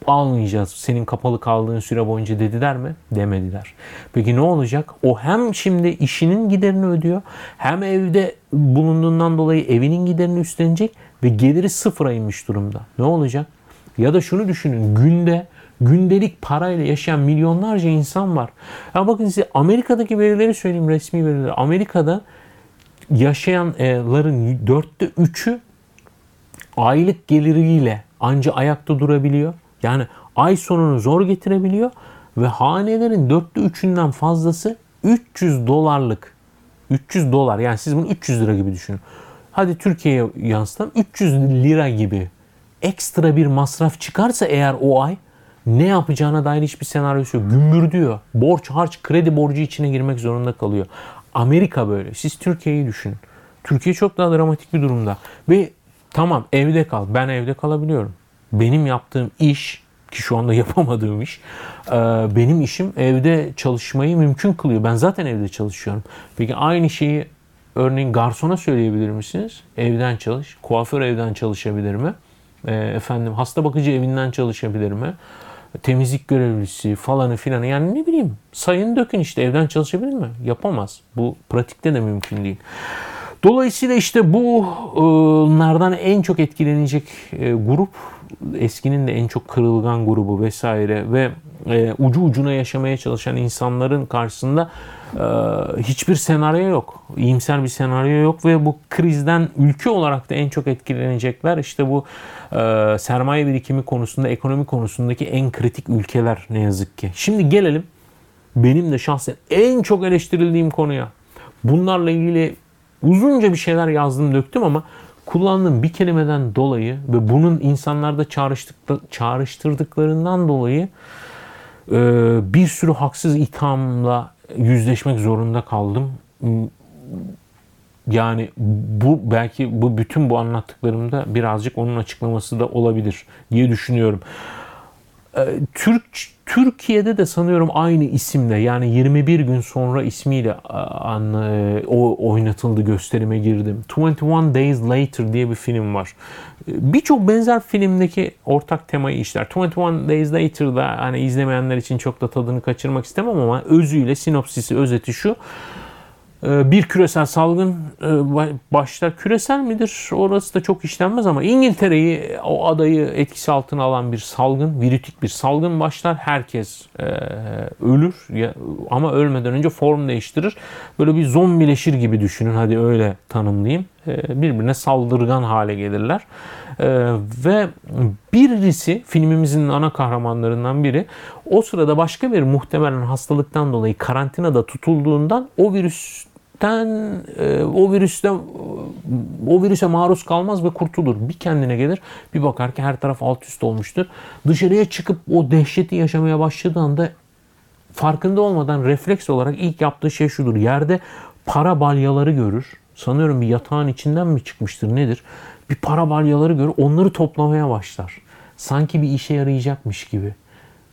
almayacağız senin kapalı kaldığın süre boyunca dediler mi? Demediler. Peki ne olacak? O hem şimdi işinin giderini ödüyor hem evde bulunduğundan dolayı evinin giderini üstlenecek ve geliri sıfıra inmiş durumda. Ne olacak? Ya da şunu düşünün günde gündelik parayla yaşayan milyonlarca insan var. Ya bakın size Amerika'daki verileri söyleyeyim resmi verileri. Amerika'da yaşayanların dörtte üçü aylık geliriyle anca ayakta durabiliyor. Yani ay sonunu zor getirebiliyor ve hanelerin dörtte üçünden fazlası 300 dolarlık 300 dolar yani siz bunu 300 lira gibi düşünün. Hadi Türkiye'ye yansıtalım 300 lira gibi ekstra bir masraf çıkarsa eğer o ay ne yapacağına dair hiçbir senaryosu yok. Gümbür diyor. Borç, harç, kredi borcu içine girmek zorunda kalıyor. Amerika böyle. Siz Türkiye'yi düşünün. Türkiye çok daha dramatik bir durumda. Ve tamam evde kal. Ben evde kalabiliyorum. Benim yaptığım iş ki şu anda yapamadığım iş e, benim işim evde çalışmayı mümkün kılıyor. Ben zaten evde çalışıyorum. Peki aynı şeyi örneğin garsona söyleyebilir misiniz? Evden çalış. Kuaför evden çalışabilir mi? E, efendim hasta bakıcı evinden çalışabilir mi? Temizlik görevlisi falanı filanı yani ne bileyim sayın dökün işte evden çalışabilir mi? Yapamaz. Bu pratikte de mümkün değil. Dolayısıyla işte bunlardan en çok etkilenecek e, grup eskinin de en çok kırılgan grubu vesaire ve e, ucu ucuna yaşamaya çalışan insanların karşısında e, hiçbir senaryo yok. İyimser bir senaryo yok ve bu krizden ülke olarak da en çok etkilenecekler işte bu e, sermaye birikimi konusunda, ekonomi konusundaki en kritik ülkeler ne yazık ki. Şimdi gelelim benim de şahsen en çok eleştirildiğim konuya. Bunlarla ilgili uzunca bir şeyler yazdım döktüm ama kullandığım bir kelimeden dolayı ve bunun insanlarda çağrıştırdıklarından dolayı e, bir sürü haksız ithamla yüzleşmek zorunda kaldım. Yani bu belki bu bütün bu anlattıklarımda birazcık onun açıklaması da olabilir diye düşünüyorum. Ee, Türk Türkiye'de de sanıyorum aynı isimle yani 21 gün sonra ismiyle e, o oynatıldı gösterime girdim. 21 Days Later diye bir film var. Ee, birçok benzer filmdeki ortak temayı işler. 21 Days Later'da hani izlemeyenler için çok da tadını kaçırmak istemem ama özüyle sinopsisi özeti şu. Ee, bir küresel salgın e, başlar. Küresel midir? Orası da çok işlenmez ama İngiltere'yi o adayı etkisi altına alan bir salgın, virütik bir salgın başlar. Herkes e, ölür ama ölmeden önce form değiştirir. Böyle bir zombileşir gibi düşünün. Hadi öyle tanımlayayım. e, birbirine saldırgan hale gelirler. Ve birisi filmimizin ana kahramanlarından biri o sırada başka bir muhtemelen hastalıktan dolayı karantinada tutulduğundan o virüs o virüsten o virüse maruz kalmaz ve kurtulur. Bir kendine gelir bir bakar ki her taraf alt üst olmuştur. Dışarıya çıkıp o dehşeti yaşamaya başladığı anda farkında olmadan refleks olarak ilk yaptığı şey şudur. Yerde para balyaları görür. Sanıyorum bir yatağın içinden mi çıkmıştır nedir? Bir para balyaları görür. Onları toplamaya başlar. Sanki bir işe yarayacakmış gibi.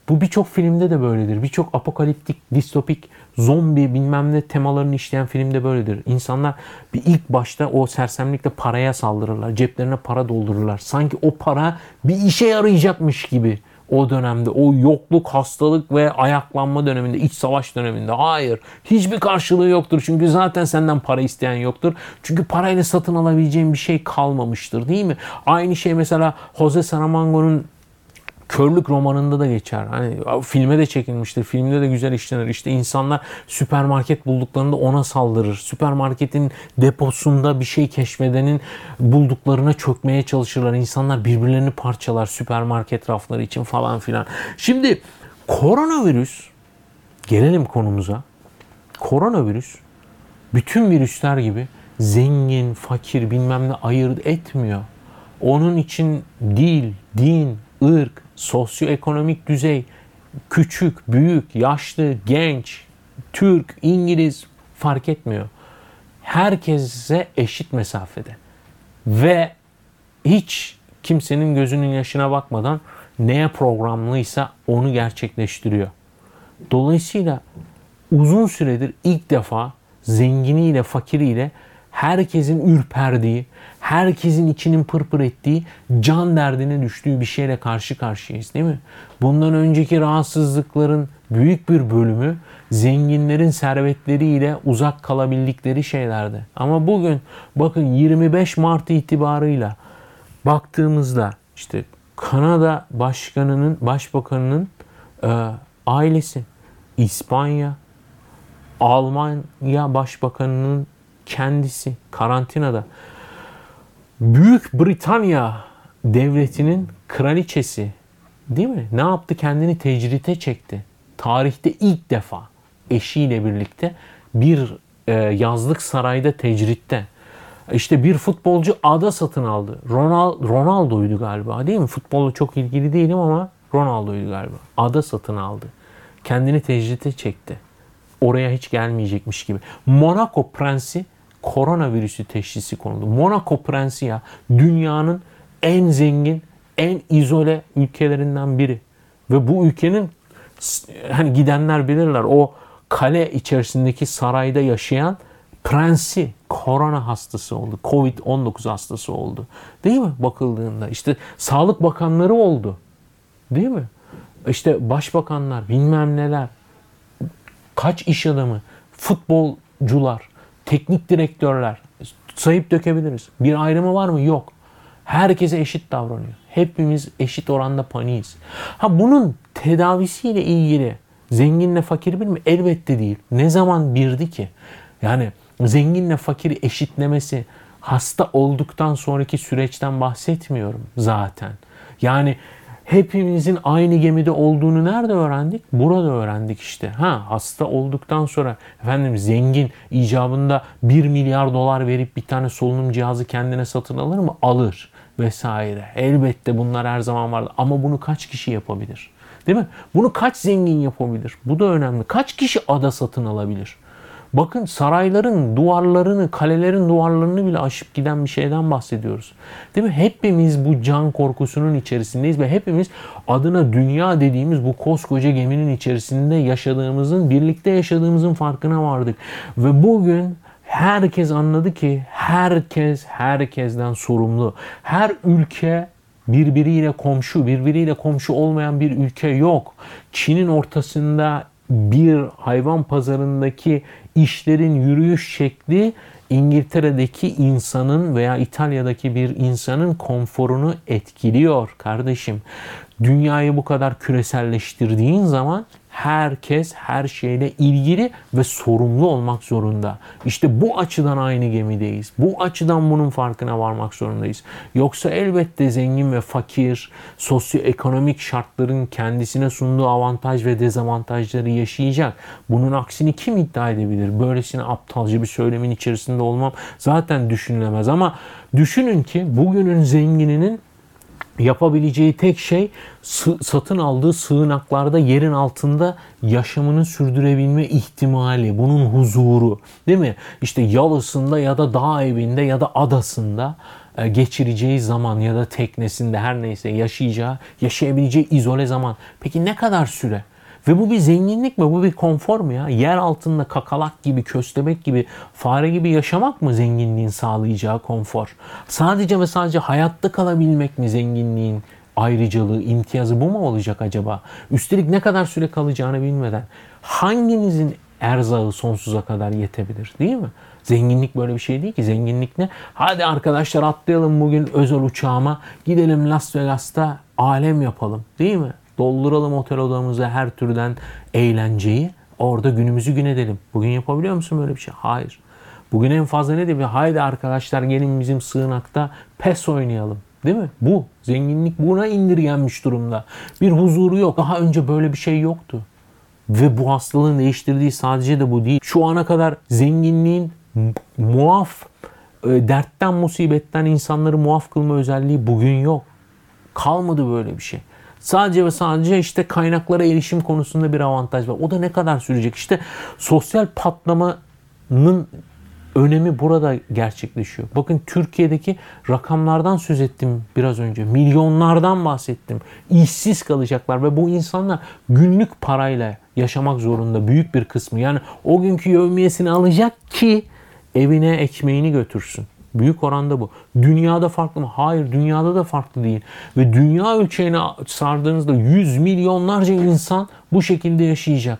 Bu birçok filmde de böyledir. Birçok apokaliptik, distopik, zombi bilmem ne temalarını işleyen filmde böyledir. İnsanlar bir ilk başta o sersemlikle paraya saldırırlar. Ceplerine para doldururlar. Sanki o para bir işe yarayacakmış gibi o dönemde o yokluk, hastalık ve ayaklanma döneminde, iç savaş döneminde. Hayır. Hiçbir karşılığı yoktur. Çünkü zaten senden para isteyen yoktur. Çünkü parayla satın alabileceğin bir şey kalmamıştır değil mi? Aynı şey mesela Jose Saramago'nun Körlük romanında da geçer. Hani filme de çekilmiştir. Filmde de güzel işlenir. İşte insanlar süpermarket bulduklarında ona saldırır. Süpermarketin deposunda bir şey keşfedenin bulduklarına çökmeye çalışırlar. İnsanlar birbirlerini parçalar süpermarket rafları için falan filan. Şimdi koronavirüs gelelim konumuza. Koronavirüs bütün virüsler gibi zengin, fakir bilmem ne ayırt etmiyor. Onun için dil, din, ırk, sosyoekonomik düzey, küçük, büyük, yaşlı, genç, Türk, İngiliz fark etmiyor. Herkese eşit mesafede. Ve hiç kimsenin gözünün yaşına bakmadan neye programlıysa onu gerçekleştiriyor. Dolayısıyla uzun süredir ilk defa zenginiyle fakiriyle herkesin ürperdiği, herkesin içinin pırpır ettiği, can derdine düştüğü bir şeyle karşı karşıyayız değil mi? Bundan önceki rahatsızlıkların büyük bir bölümü zenginlerin servetleriyle uzak kalabildikleri şeylerdi. Ama bugün bakın 25 Mart itibarıyla baktığımızda işte Kanada başkanının, başbakanının e, ailesi, İspanya, Almanya başbakanının kendisi karantinada. Büyük Britanya devletinin kraliçesi değil mi? Ne yaptı? Kendini tecrite çekti. Tarihte ilk defa eşiyle birlikte bir e, yazlık sarayda tecritte. İşte bir futbolcu ada satın aldı. Ronald, Ronaldo'ydu galiba değil mi? Futbolla çok ilgili değilim ama Ronaldo'ydu galiba. Ada satın aldı. Kendini tecrite çekti. Oraya hiç gelmeyecekmiş gibi. Monaco prensi koronavirüsü teşhisi konuldu. Monaco Prensi ya dünyanın en zengin, en izole ülkelerinden biri. Ve bu ülkenin hani gidenler bilirler o kale içerisindeki sarayda yaşayan prensi korona hastası oldu. Covid-19 hastası oldu. Değil mi bakıldığında? işte sağlık bakanları oldu. Değil mi? İşte başbakanlar, bilmem neler. Kaç iş adamı, futbolcular, teknik direktörler sayıp dökebiliriz. Bir ayrımı var mı? Yok. Herkese eşit davranıyor. Hepimiz eşit oranda paniyiz. Ha bunun tedavisiyle ilgili zenginle fakir bir mi? Elbette değil. Ne zaman birdi ki? Yani zenginle fakir eşitlemesi hasta olduktan sonraki süreçten bahsetmiyorum zaten. Yani hepimizin aynı gemide olduğunu nerede öğrendik? Burada öğrendik işte. Ha hasta olduktan sonra efendim zengin icabında 1 milyar dolar verip bir tane solunum cihazı kendine satın alır mı? Alır vesaire. Elbette bunlar her zaman vardı ama bunu kaç kişi yapabilir? Değil mi? Bunu kaç zengin yapabilir? Bu da önemli. Kaç kişi ada satın alabilir? Bakın sarayların duvarlarını, kalelerin duvarlarını bile aşıp giden bir şeyden bahsediyoruz. Değil mi? Hepimiz bu can korkusunun içerisindeyiz ve hepimiz adına dünya dediğimiz bu koskoca geminin içerisinde yaşadığımızın, birlikte yaşadığımızın farkına vardık. Ve bugün herkes anladı ki herkes herkesten sorumlu. Her ülke birbiriyle komşu, birbiriyle komşu olmayan bir ülke yok. Çin'in ortasında bir hayvan pazarındaki işlerin yürüyüş şekli İngiltere'deki insanın veya İtalya'daki bir insanın konforunu etkiliyor kardeşim. Dünyayı bu kadar küreselleştirdiğin zaman herkes her şeyle ilgili ve sorumlu olmak zorunda. İşte bu açıdan aynı gemideyiz. Bu açıdan bunun farkına varmak zorundayız. Yoksa elbette zengin ve fakir, sosyoekonomik şartların kendisine sunduğu avantaj ve dezavantajları yaşayacak. Bunun aksini kim iddia edebilir? Böylesine aptalca bir söylemin içerisinde olmam zaten düşünülemez ama düşünün ki bugünün zengininin yapabileceği tek şey satın aldığı sığınaklarda yerin altında yaşamını sürdürebilme ihtimali, bunun huzuru değil mi? İşte yalısında ya da dağ evinde ya da adasında e, geçireceği zaman ya da teknesinde her neyse yaşayacağı, yaşayabileceği izole zaman. Peki ne kadar süre? Ve bu bir zenginlik mi? Bu bir konfor mu ya? Yer altında kakalak gibi, köstebek gibi, fare gibi yaşamak mı zenginliğin sağlayacağı konfor? Sadece ve sadece hayatta kalabilmek mi zenginliğin ayrıcalığı, imtiyazı bu mu olacak acaba? Üstelik ne kadar süre kalacağını bilmeden. Hanginizin erzağı sonsuza kadar yetebilir değil mi? Zenginlik böyle bir şey değil ki. Zenginlik ne? Hadi arkadaşlar atlayalım bugün özel uçağıma. Gidelim Las Vegas'ta alem yapalım. Değil mi? Dolduralım otel odamıza her türden eğlenceyi. Orada günümüzü gün edelim. Bugün yapabiliyor musun böyle bir şey? Hayır. Bugün en fazla ne diyor? Haydi arkadaşlar gelin bizim sığınakta PES oynayalım. Değil mi? Bu. Zenginlik buna indirgenmiş durumda. Bir huzuru yok. Daha önce böyle bir şey yoktu. Ve bu hastalığın değiştirdiği sadece de bu değil. Şu ana kadar zenginliğin muaf, e, dertten, musibetten insanları muaf kılma özelliği bugün yok. Kalmadı böyle bir şey. Sadece ve sadece işte kaynaklara erişim konusunda bir avantaj var. O da ne kadar sürecek? İşte sosyal patlamanın önemi burada gerçekleşiyor. Bakın Türkiye'deki rakamlardan söz ettim biraz önce. Milyonlardan bahsettim. İşsiz kalacaklar ve bu insanlar günlük parayla yaşamak zorunda büyük bir kısmı. Yani o günkü yevmiyesini alacak ki evine ekmeğini götürsün. Büyük oranda bu. Dünyada farklı mı? Hayır, dünyada da farklı değil. Ve dünya ölçeğine sardığınızda yüz milyonlarca insan bu şekilde yaşayacak.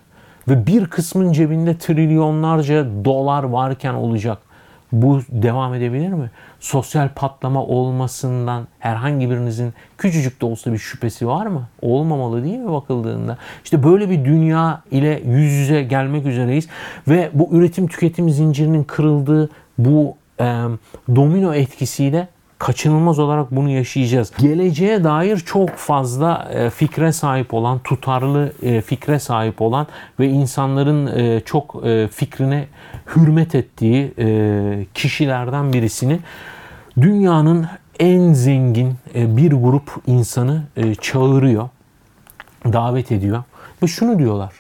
Ve bir kısmın cebinde trilyonlarca dolar varken olacak. Bu devam edebilir mi? Sosyal patlama olmasından herhangi birinizin küçücük de olsa bir şüphesi var mı? Olmamalı değil mi bakıldığında? İşte böyle bir dünya ile yüz yüze gelmek üzereyiz ve bu üretim tüketim zincirinin kırıldığı bu e, domino etkisiyle kaçınılmaz olarak bunu yaşayacağız. Geleceğe dair çok fazla e, fikre sahip olan, tutarlı e, fikre sahip olan ve insanların e, çok fikrine hürmet ettiği kişilerden birisini dünyanın en zengin bir grup insanı çağırıyor, davet ediyor ve şunu diyorlar.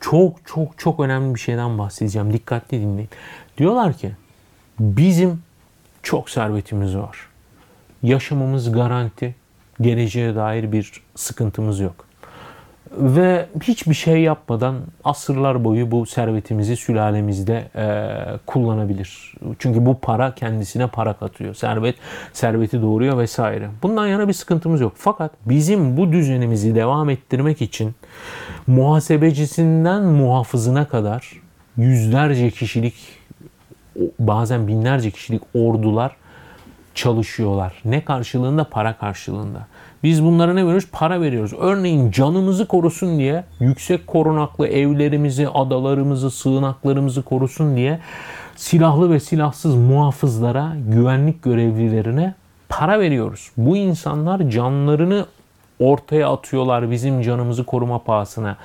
Çok çok çok önemli bir şeyden bahsedeceğim. Dikkatli dinleyin. Diyorlar ki Bizim çok servetimiz var. Yaşamımız garanti. Geleceğe dair bir sıkıntımız yok. Ve hiçbir şey yapmadan asırlar boyu bu servetimizi sülalemizde e, kullanabilir. Çünkü bu para kendisine para katıyor. Servet serveti doğuruyor vesaire. Bundan yana bir sıkıntımız yok. Fakat bizim bu düzenimizi devam ettirmek için muhasebecisinden muhafızına kadar yüzlerce kişilik bazen binlerce kişilik ordular çalışıyorlar. Ne karşılığında? Para karşılığında. Biz bunlara ne veriyoruz? Para veriyoruz. Örneğin canımızı korusun diye yüksek korunaklı evlerimizi, adalarımızı, sığınaklarımızı korusun diye silahlı ve silahsız muhafızlara, güvenlik görevlilerine para veriyoruz. Bu insanlar canlarını ortaya atıyorlar bizim canımızı koruma pahasına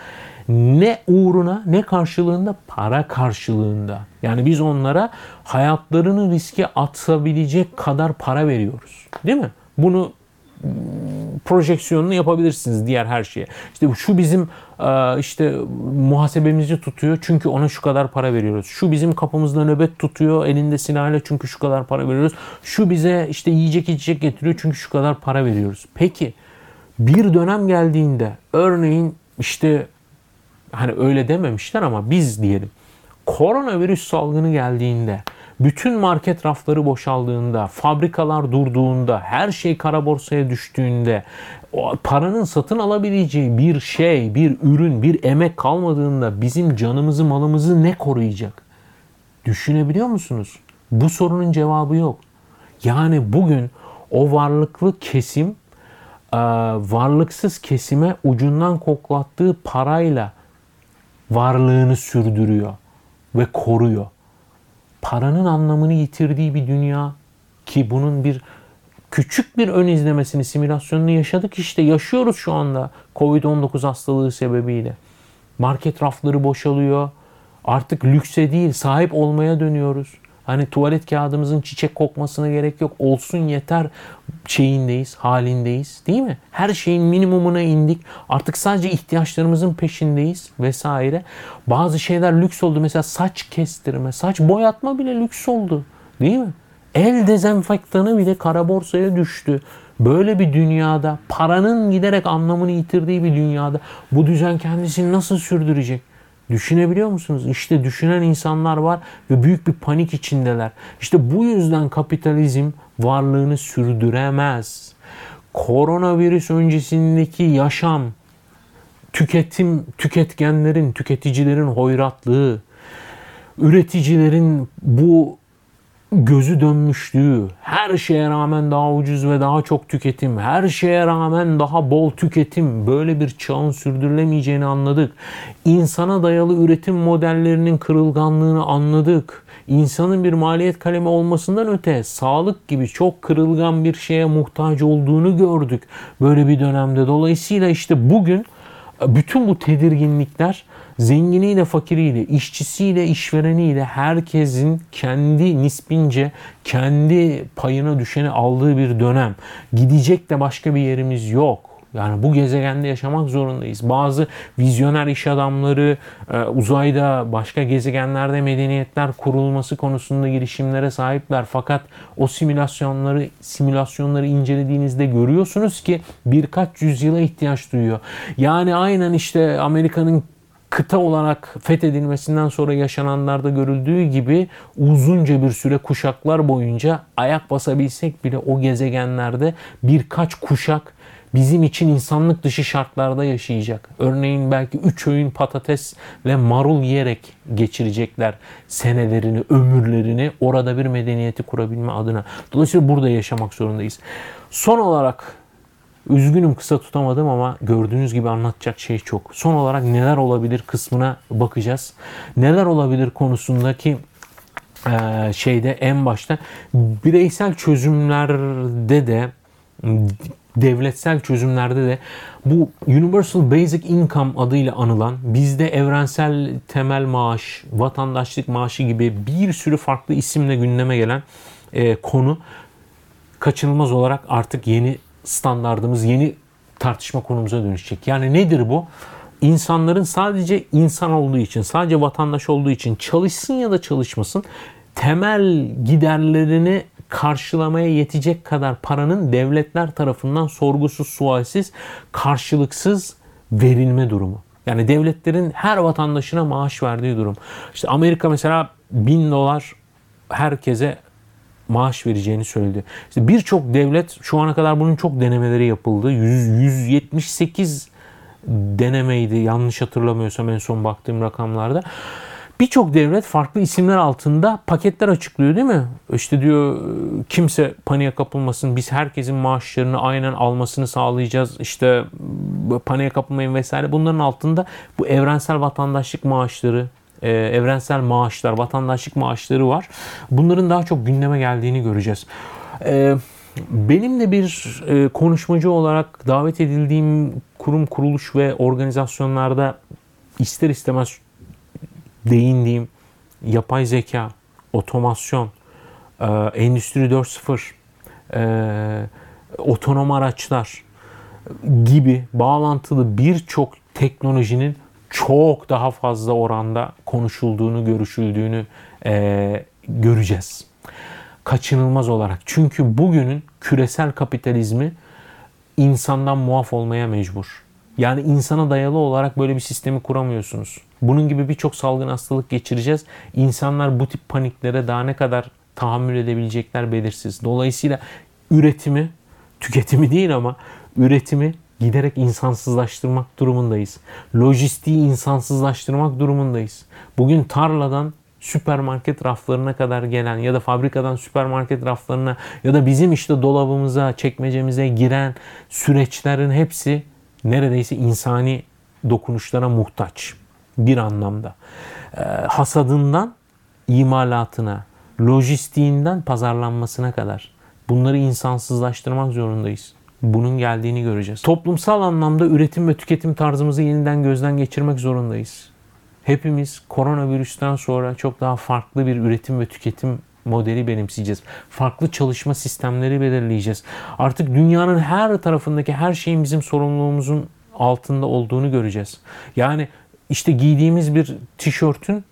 ne uğruna ne karşılığında para karşılığında. Yani biz onlara hayatlarını riske atabilecek kadar para veriyoruz. Değil mi? Bunu ıı, projeksiyonunu yapabilirsiniz diğer her şeye. İşte şu bizim ıı, işte muhasebemizi tutuyor çünkü ona şu kadar para veriyoruz. Şu bizim kapımızda nöbet tutuyor elinde silahıyla çünkü şu kadar para veriyoruz. Şu bize işte yiyecek içecek getiriyor çünkü şu kadar para veriyoruz. Peki bir dönem geldiğinde örneğin işte hani öyle dememişler ama biz diyelim. Koronavirüs salgını geldiğinde, bütün market rafları boşaldığında, fabrikalar durduğunda, her şey kara borsaya düştüğünde, paranın satın alabileceği bir şey, bir ürün, bir emek kalmadığında bizim canımızı, malımızı ne koruyacak? Düşünebiliyor musunuz? Bu sorunun cevabı yok. Yani bugün o varlıklı kesim varlıksız kesime ucundan koklattığı parayla varlığını sürdürüyor ve koruyor. Paranın anlamını yitirdiği bir dünya ki bunun bir küçük bir ön izlemesini, simülasyonunu yaşadık işte. Yaşıyoruz şu anda Covid-19 hastalığı sebebiyle. Market rafları boşalıyor. Artık lükse değil, sahip olmaya dönüyoruz. Hani tuvalet kağıdımızın çiçek kokmasına gerek yok. Olsun yeter şeyindeyiz, halindeyiz. Değil mi? Her şeyin minimumuna indik. Artık sadece ihtiyaçlarımızın peşindeyiz vesaire. Bazı şeyler lüks oldu. Mesela saç kestirme, saç boyatma bile lüks oldu. Değil mi? El dezenfektanı bile kara borsaya düştü. Böyle bir dünyada, paranın giderek anlamını yitirdiği bir dünyada bu düzen kendisini nasıl sürdürecek? Düşünebiliyor musunuz? İşte düşünen insanlar var ve büyük bir panik içindeler. İşte bu yüzden kapitalizm varlığını sürdüremez. Koronavirüs öncesindeki yaşam, tüketim, tüketkenlerin, tüketicilerin hoyratlığı, üreticilerin bu gözü dönmüşlüğü, her şeye rağmen daha ucuz ve daha çok tüketim, her şeye rağmen daha bol tüketim böyle bir çağın sürdürülemeyeceğini anladık. İnsana dayalı üretim modellerinin kırılganlığını anladık. İnsanın bir maliyet kalemi olmasından öte sağlık gibi çok kırılgan bir şeye muhtaç olduğunu gördük böyle bir dönemde. Dolayısıyla işte bugün bütün bu tedirginlikler zenginiyle fakiriyle, işçisiyle işvereniyle herkesin kendi nispince kendi payına düşeni aldığı bir dönem. Gidecek de başka bir yerimiz yok. Yani bu gezegende yaşamak zorundayız. Bazı vizyoner iş adamları e, uzayda başka gezegenlerde medeniyetler kurulması konusunda girişimlere sahipler. Fakat o simülasyonları simülasyonları incelediğinizde görüyorsunuz ki birkaç yüzyıla ihtiyaç duyuyor. Yani aynen işte Amerika'nın kıta olarak fethedilmesinden sonra yaşananlarda görüldüğü gibi uzunca bir süre kuşaklar boyunca ayak basabilsek bile o gezegenlerde birkaç kuşak bizim için insanlık dışı şartlarda yaşayacak. Örneğin belki 3 öğün patates ve marul yiyerek geçirecekler senelerini, ömürlerini orada bir medeniyeti kurabilme adına. Dolayısıyla burada yaşamak zorundayız. Son olarak Üzgünüm kısa tutamadım ama gördüğünüz gibi anlatacak şey çok. Son olarak neler olabilir kısmına bakacağız. Neler olabilir konusundaki şeyde en başta bireysel çözümlerde de devletsel çözümlerde de bu Universal Basic Income adıyla anılan bizde evrensel temel maaş, vatandaşlık maaşı gibi bir sürü farklı isimle gündeme gelen e, konu kaçınılmaz olarak artık yeni standardımız yeni tartışma konumuza dönüşecek. Yani nedir bu? İnsanların sadece insan olduğu için, sadece vatandaş olduğu için çalışsın ya da çalışmasın temel giderlerini karşılamaya yetecek kadar paranın devletler tarafından sorgusuz sualsiz karşılıksız verilme durumu. Yani devletlerin her vatandaşına maaş verdiği durum. İşte Amerika mesela bin dolar herkese maaş vereceğini söyledi. İşte birçok devlet şu ana kadar bunun çok denemeleri yapıldı. 100, 178 denemeydi yanlış hatırlamıyorsam en son baktığım rakamlarda. Birçok devlet farklı isimler altında paketler açıklıyor değil mi? İşte diyor kimse paniğe kapılmasın. Biz herkesin maaşlarını aynen almasını sağlayacağız. İşte paniğe kapılmayın vesaire. Bunların altında bu evrensel vatandaşlık maaşları, e, evrensel maaşlar, vatandaşlık maaşları var. Bunların daha çok gündeme geldiğini göreceğiz. E, benim de bir e, konuşmacı olarak davet edildiğim kurum, kuruluş ve organizasyonlarda ister istemez değindiğim yapay zeka, otomasyon, e, endüstri 4.0, e, otonom araçlar gibi bağlantılı birçok teknolojinin çok daha fazla oranda konuşulduğunu, görüşüldüğünü e, göreceğiz. Kaçınılmaz olarak. Çünkü bugünün küresel kapitalizmi insandan muaf olmaya mecbur. Yani insana dayalı olarak böyle bir sistemi kuramıyorsunuz. Bunun gibi birçok salgın hastalık geçireceğiz. İnsanlar bu tip paniklere daha ne kadar tahammül edebilecekler belirsiz. Dolayısıyla üretimi, tüketimi değil ama üretimi giderek insansızlaştırmak durumundayız. Lojistiği insansızlaştırmak durumundayız. Bugün tarladan süpermarket raflarına kadar gelen ya da fabrikadan süpermarket raflarına ya da bizim işte dolabımıza, çekmecemize giren süreçlerin hepsi neredeyse insani dokunuşlara muhtaç. bir anlamda. E, hasadından imalatına, lojistiğinden pazarlanmasına kadar. Bunları insansızlaştırmak zorundayız. Bunun geldiğini göreceğiz. Toplumsal anlamda üretim ve tüketim tarzımızı yeniden gözden geçirmek zorundayız. Hepimiz koronavirüsten sonra çok daha farklı bir üretim ve tüketim modeli benimseyeceğiz. Farklı çalışma sistemleri belirleyeceğiz. Artık dünyanın her tarafındaki her şeyin bizim sorumluluğumuzun altında olduğunu göreceğiz. Yani işte giydiğimiz bir tişörtün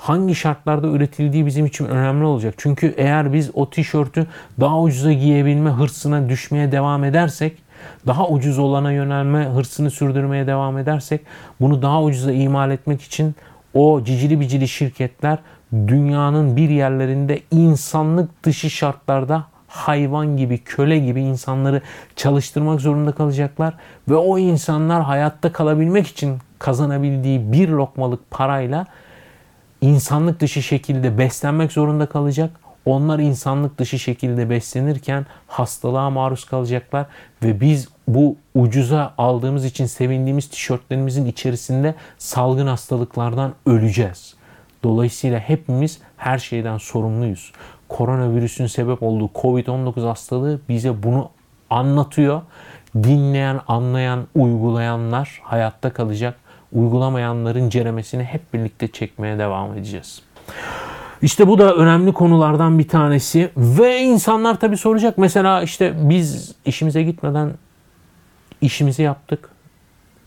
hangi şartlarda üretildiği bizim için önemli olacak. Çünkü eğer biz o tişörtü daha ucuza giyebilme hırsına düşmeye devam edersek, daha ucuz olana yönelme hırsını sürdürmeye devam edersek, bunu daha ucuza imal etmek için o cicili bicili şirketler dünyanın bir yerlerinde insanlık dışı şartlarda hayvan gibi, köle gibi insanları çalıştırmak zorunda kalacaklar ve o insanlar hayatta kalabilmek için kazanabildiği bir lokmalık parayla insanlık dışı şekilde beslenmek zorunda kalacak. Onlar insanlık dışı şekilde beslenirken hastalığa maruz kalacaklar ve biz bu ucuza aldığımız için sevindiğimiz tişörtlerimizin içerisinde salgın hastalıklardan öleceğiz. Dolayısıyla hepimiz her şeyden sorumluyuz. Koronavirüsün sebep olduğu Covid-19 hastalığı bize bunu anlatıyor. Dinleyen, anlayan, uygulayanlar hayatta kalacak. Uygulamayanların ceremesini hep birlikte çekmeye devam edeceğiz. İşte bu da önemli konulardan bir tanesi ve insanlar tabii soracak mesela işte biz işimize gitmeden işimizi yaptık.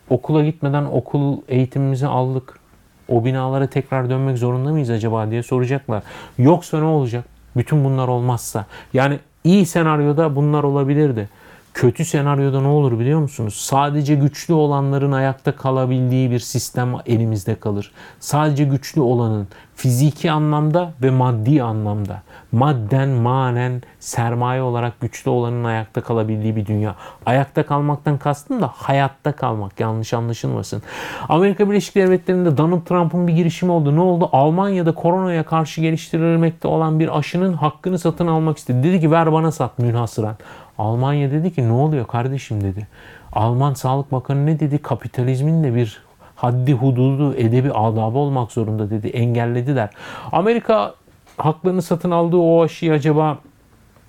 Okula gitmeden okul eğitimimizi aldık. O binalara tekrar dönmek zorunda mıyız acaba diye soracaklar. Yoksa ne olacak? Bütün bunlar olmazsa. Yani iyi senaryoda bunlar olabilirdi. Kötü senaryoda ne olur biliyor musunuz? Sadece güçlü olanların ayakta kalabildiği bir sistem elimizde kalır. Sadece güçlü olanın fiziki anlamda ve maddi anlamda madden, manen, sermaye olarak güçlü olanın ayakta kalabildiği bir dünya. Ayakta kalmaktan kastım da hayatta kalmak. Yanlış anlaşılmasın. Amerika Birleşik Devletleri'nde Donald Trump'ın bir girişimi oldu. Ne oldu? Almanya'da koronaya karşı geliştirilmekte olan bir aşının hakkını satın almak istedi. Dedi ki ver bana sat münhasıran. Almanya dedi ki ne oluyor kardeşim dedi. Alman Sağlık Bakanı ne dedi? Kapitalizmin de bir haddi hududu, edebi adabı olmak zorunda dedi. Engellediler. Amerika haklarını satın aldığı o aşıyı acaba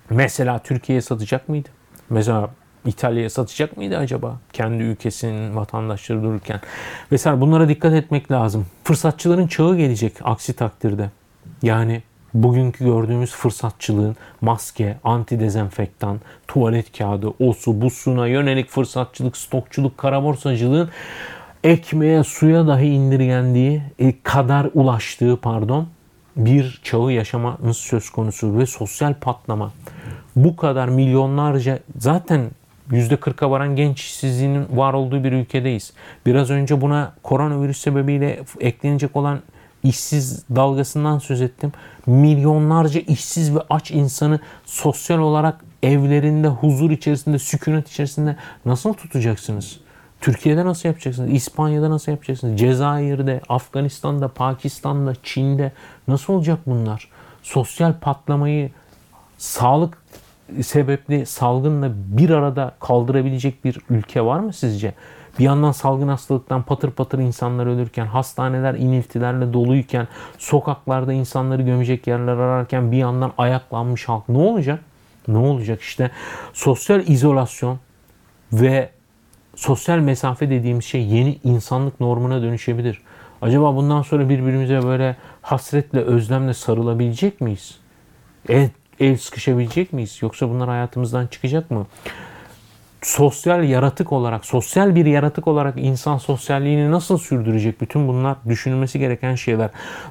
mesela Türkiye'ye satacak mıydı? Mesela İtalya'ya satacak mıydı acaba? Kendi ülkesinin vatandaşları dururken. Vesaire bunlara dikkat etmek lazım. Fırsatçıların çağı gelecek aksi takdirde. Yani bugünkü gördüğümüz fırsatçılığın maske, anti dezenfektan, tuvalet kağıdı, osu, busuna yönelik fırsatçılık, stokçuluk, kara borsacılığın ekmeğe, suya dahi indirgendiği e, kadar ulaştığı pardon bir çağı yaşamamız söz konusu ve sosyal patlama bu kadar milyonlarca zaten %40'a varan genç işsizliğinin var olduğu bir ülkedeyiz. Biraz önce buna koronavirüs sebebiyle eklenecek olan işsiz dalgasından söz ettim. Milyonlarca işsiz ve aç insanı sosyal olarak evlerinde huzur içerisinde, sükunet içerisinde nasıl tutacaksınız? Türkiye'de nasıl yapacaksınız? İspanya'da nasıl yapacaksınız? Cezayir'de, Afganistan'da, Pakistan'da, Çin'de nasıl olacak bunlar? Sosyal patlamayı sağlık sebepli salgınla bir arada kaldırabilecek bir ülke var mı sizce? Bir yandan salgın hastalıktan patır patır insanlar ölürken, hastaneler iniltilerle doluyken, sokaklarda insanları gömecek yerler ararken bir yandan ayaklanmış halk ne olacak? Ne olacak işte sosyal izolasyon ve sosyal mesafe dediğimiz şey yeni insanlık normuna dönüşebilir. Acaba bundan sonra birbirimize böyle hasretle, özlemle sarılabilecek miyiz? El, el sıkışabilecek miyiz? Yoksa bunlar hayatımızdan çıkacak mı? Sosyal yaratık olarak, sosyal bir yaratık olarak insan sosyalliğini nasıl sürdürecek? Bütün bunlar düşünülmesi gereken şeyler.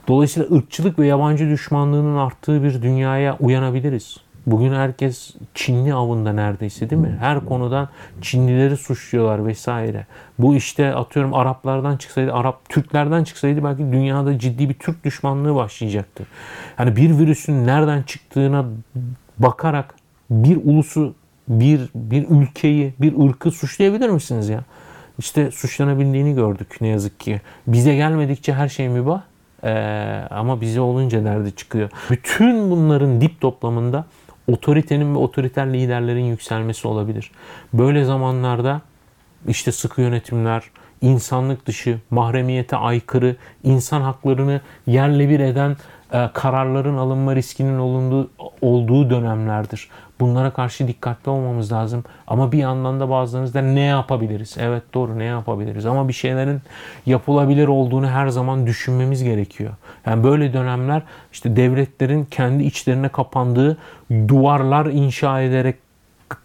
Dolayısıyla ırkçılık ve yabancı düşmanlığının arttığı bir dünyaya uyanabiliriz. Bugün herkes Çinli avında neredeyse değil mi? Her konudan Çinlileri suçluyorlar vesaire. Bu işte atıyorum Araplardan çıksaydı, Arap Türklerden çıksaydı belki dünyada ciddi bir Türk düşmanlığı başlayacaktı. Yani bir virüsün nereden çıktığına bakarak bir ulusu, bir bir ülkeyi, bir ırkı suçlayabilir misiniz ya? İşte suçlanabildiğini gördük ne yazık ki. Bize gelmedikçe her şey mübah. Ee, ama bize olunca derdi çıkıyor. Bütün bunların dip toplamında otoritenin ve otoriter liderlerin yükselmesi olabilir. Böyle zamanlarda işte sıkı yönetimler, insanlık dışı, mahremiyete aykırı, insan haklarını yerle bir eden e, kararların alınma riskinin olunduğu, olduğu dönemlerdir. Bunlara karşı dikkatli olmamız lazım. Ama bir yandan da bazılarınızda ne yapabiliriz? Evet doğru ne yapabiliriz? Ama bir şeylerin yapılabilir olduğunu her zaman düşünmemiz gerekiyor. Yani böyle dönemler işte devletlerin kendi içlerine kapandığı duvarlar inşa ederek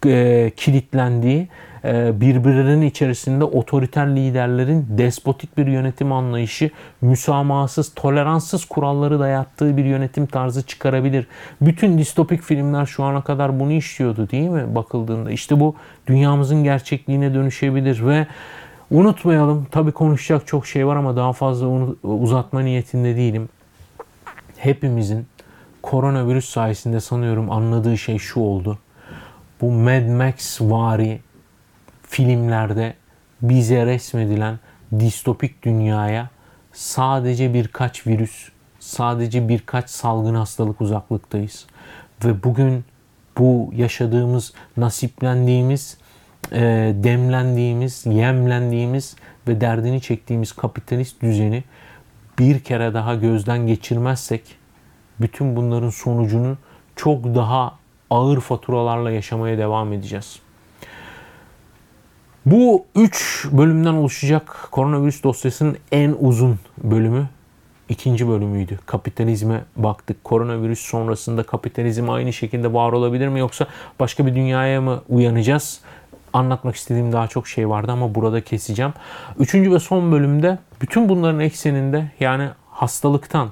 e, kilitlendiği e, birbirlerinin içerisinde otoriter liderlerin despotik bir yönetim anlayışı, müsamahasız, toleranssız kuralları dayattığı bir yönetim tarzı çıkarabilir. Bütün distopik filmler şu ana kadar bunu işliyordu değil mi bakıldığında? İşte bu dünyamızın gerçekliğine dönüşebilir ve unutmayalım tabii konuşacak çok şey var ama daha fazla uzatma niyetinde değilim. Hepimizin koronavirüs sayesinde sanıyorum anladığı şey şu oldu. Bu Mad Max vari filmlerde bize resmedilen distopik dünyaya sadece birkaç virüs, sadece birkaç salgın hastalık uzaklıktayız. Ve bugün bu yaşadığımız, nasiplendiğimiz, e, demlendiğimiz, yemlendiğimiz ve derdini çektiğimiz kapitalist düzeni bir kere daha gözden geçirmezsek bütün bunların sonucunu çok daha ağır faturalarla yaşamaya devam edeceğiz. Bu 3 bölümden oluşacak koronavirüs dosyasının en uzun bölümü ikinci bölümüydü. Kapitalizme baktık. Koronavirüs sonrasında kapitalizm aynı şekilde var olabilir mi yoksa başka bir dünyaya mı uyanacağız? Anlatmak istediğim daha çok şey vardı ama burada keseceğim. Üçüncü ve son bölümde bütün bunların ekseninde yani hastalıktan,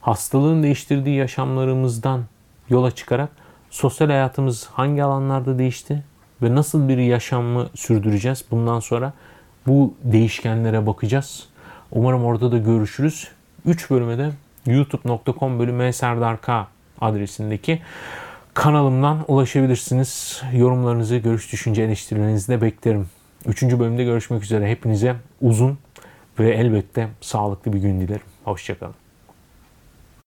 hastalığın değiştirdiği yaşamlarımızdan yola çıkarak sosyal hayatımız hangi alanlarda değişti? Ve nasıl bir yaşamı sürdüreceğiz bundan sonra bu değişkenlere bakacağız. Umarım orada da görüşürüz. 3 bölüme de youtube.com bölüm K adresindeki kanalımdan ulaşabilirsiniz. Yorumlarınızı, görüş, düşünce, eleştirilerinizi de beklerim. Üçüncü bölümde görüşmek üzere. Hepinize uzun ve elbette sağlıklı bir gün dilerim. Hoşçakalın.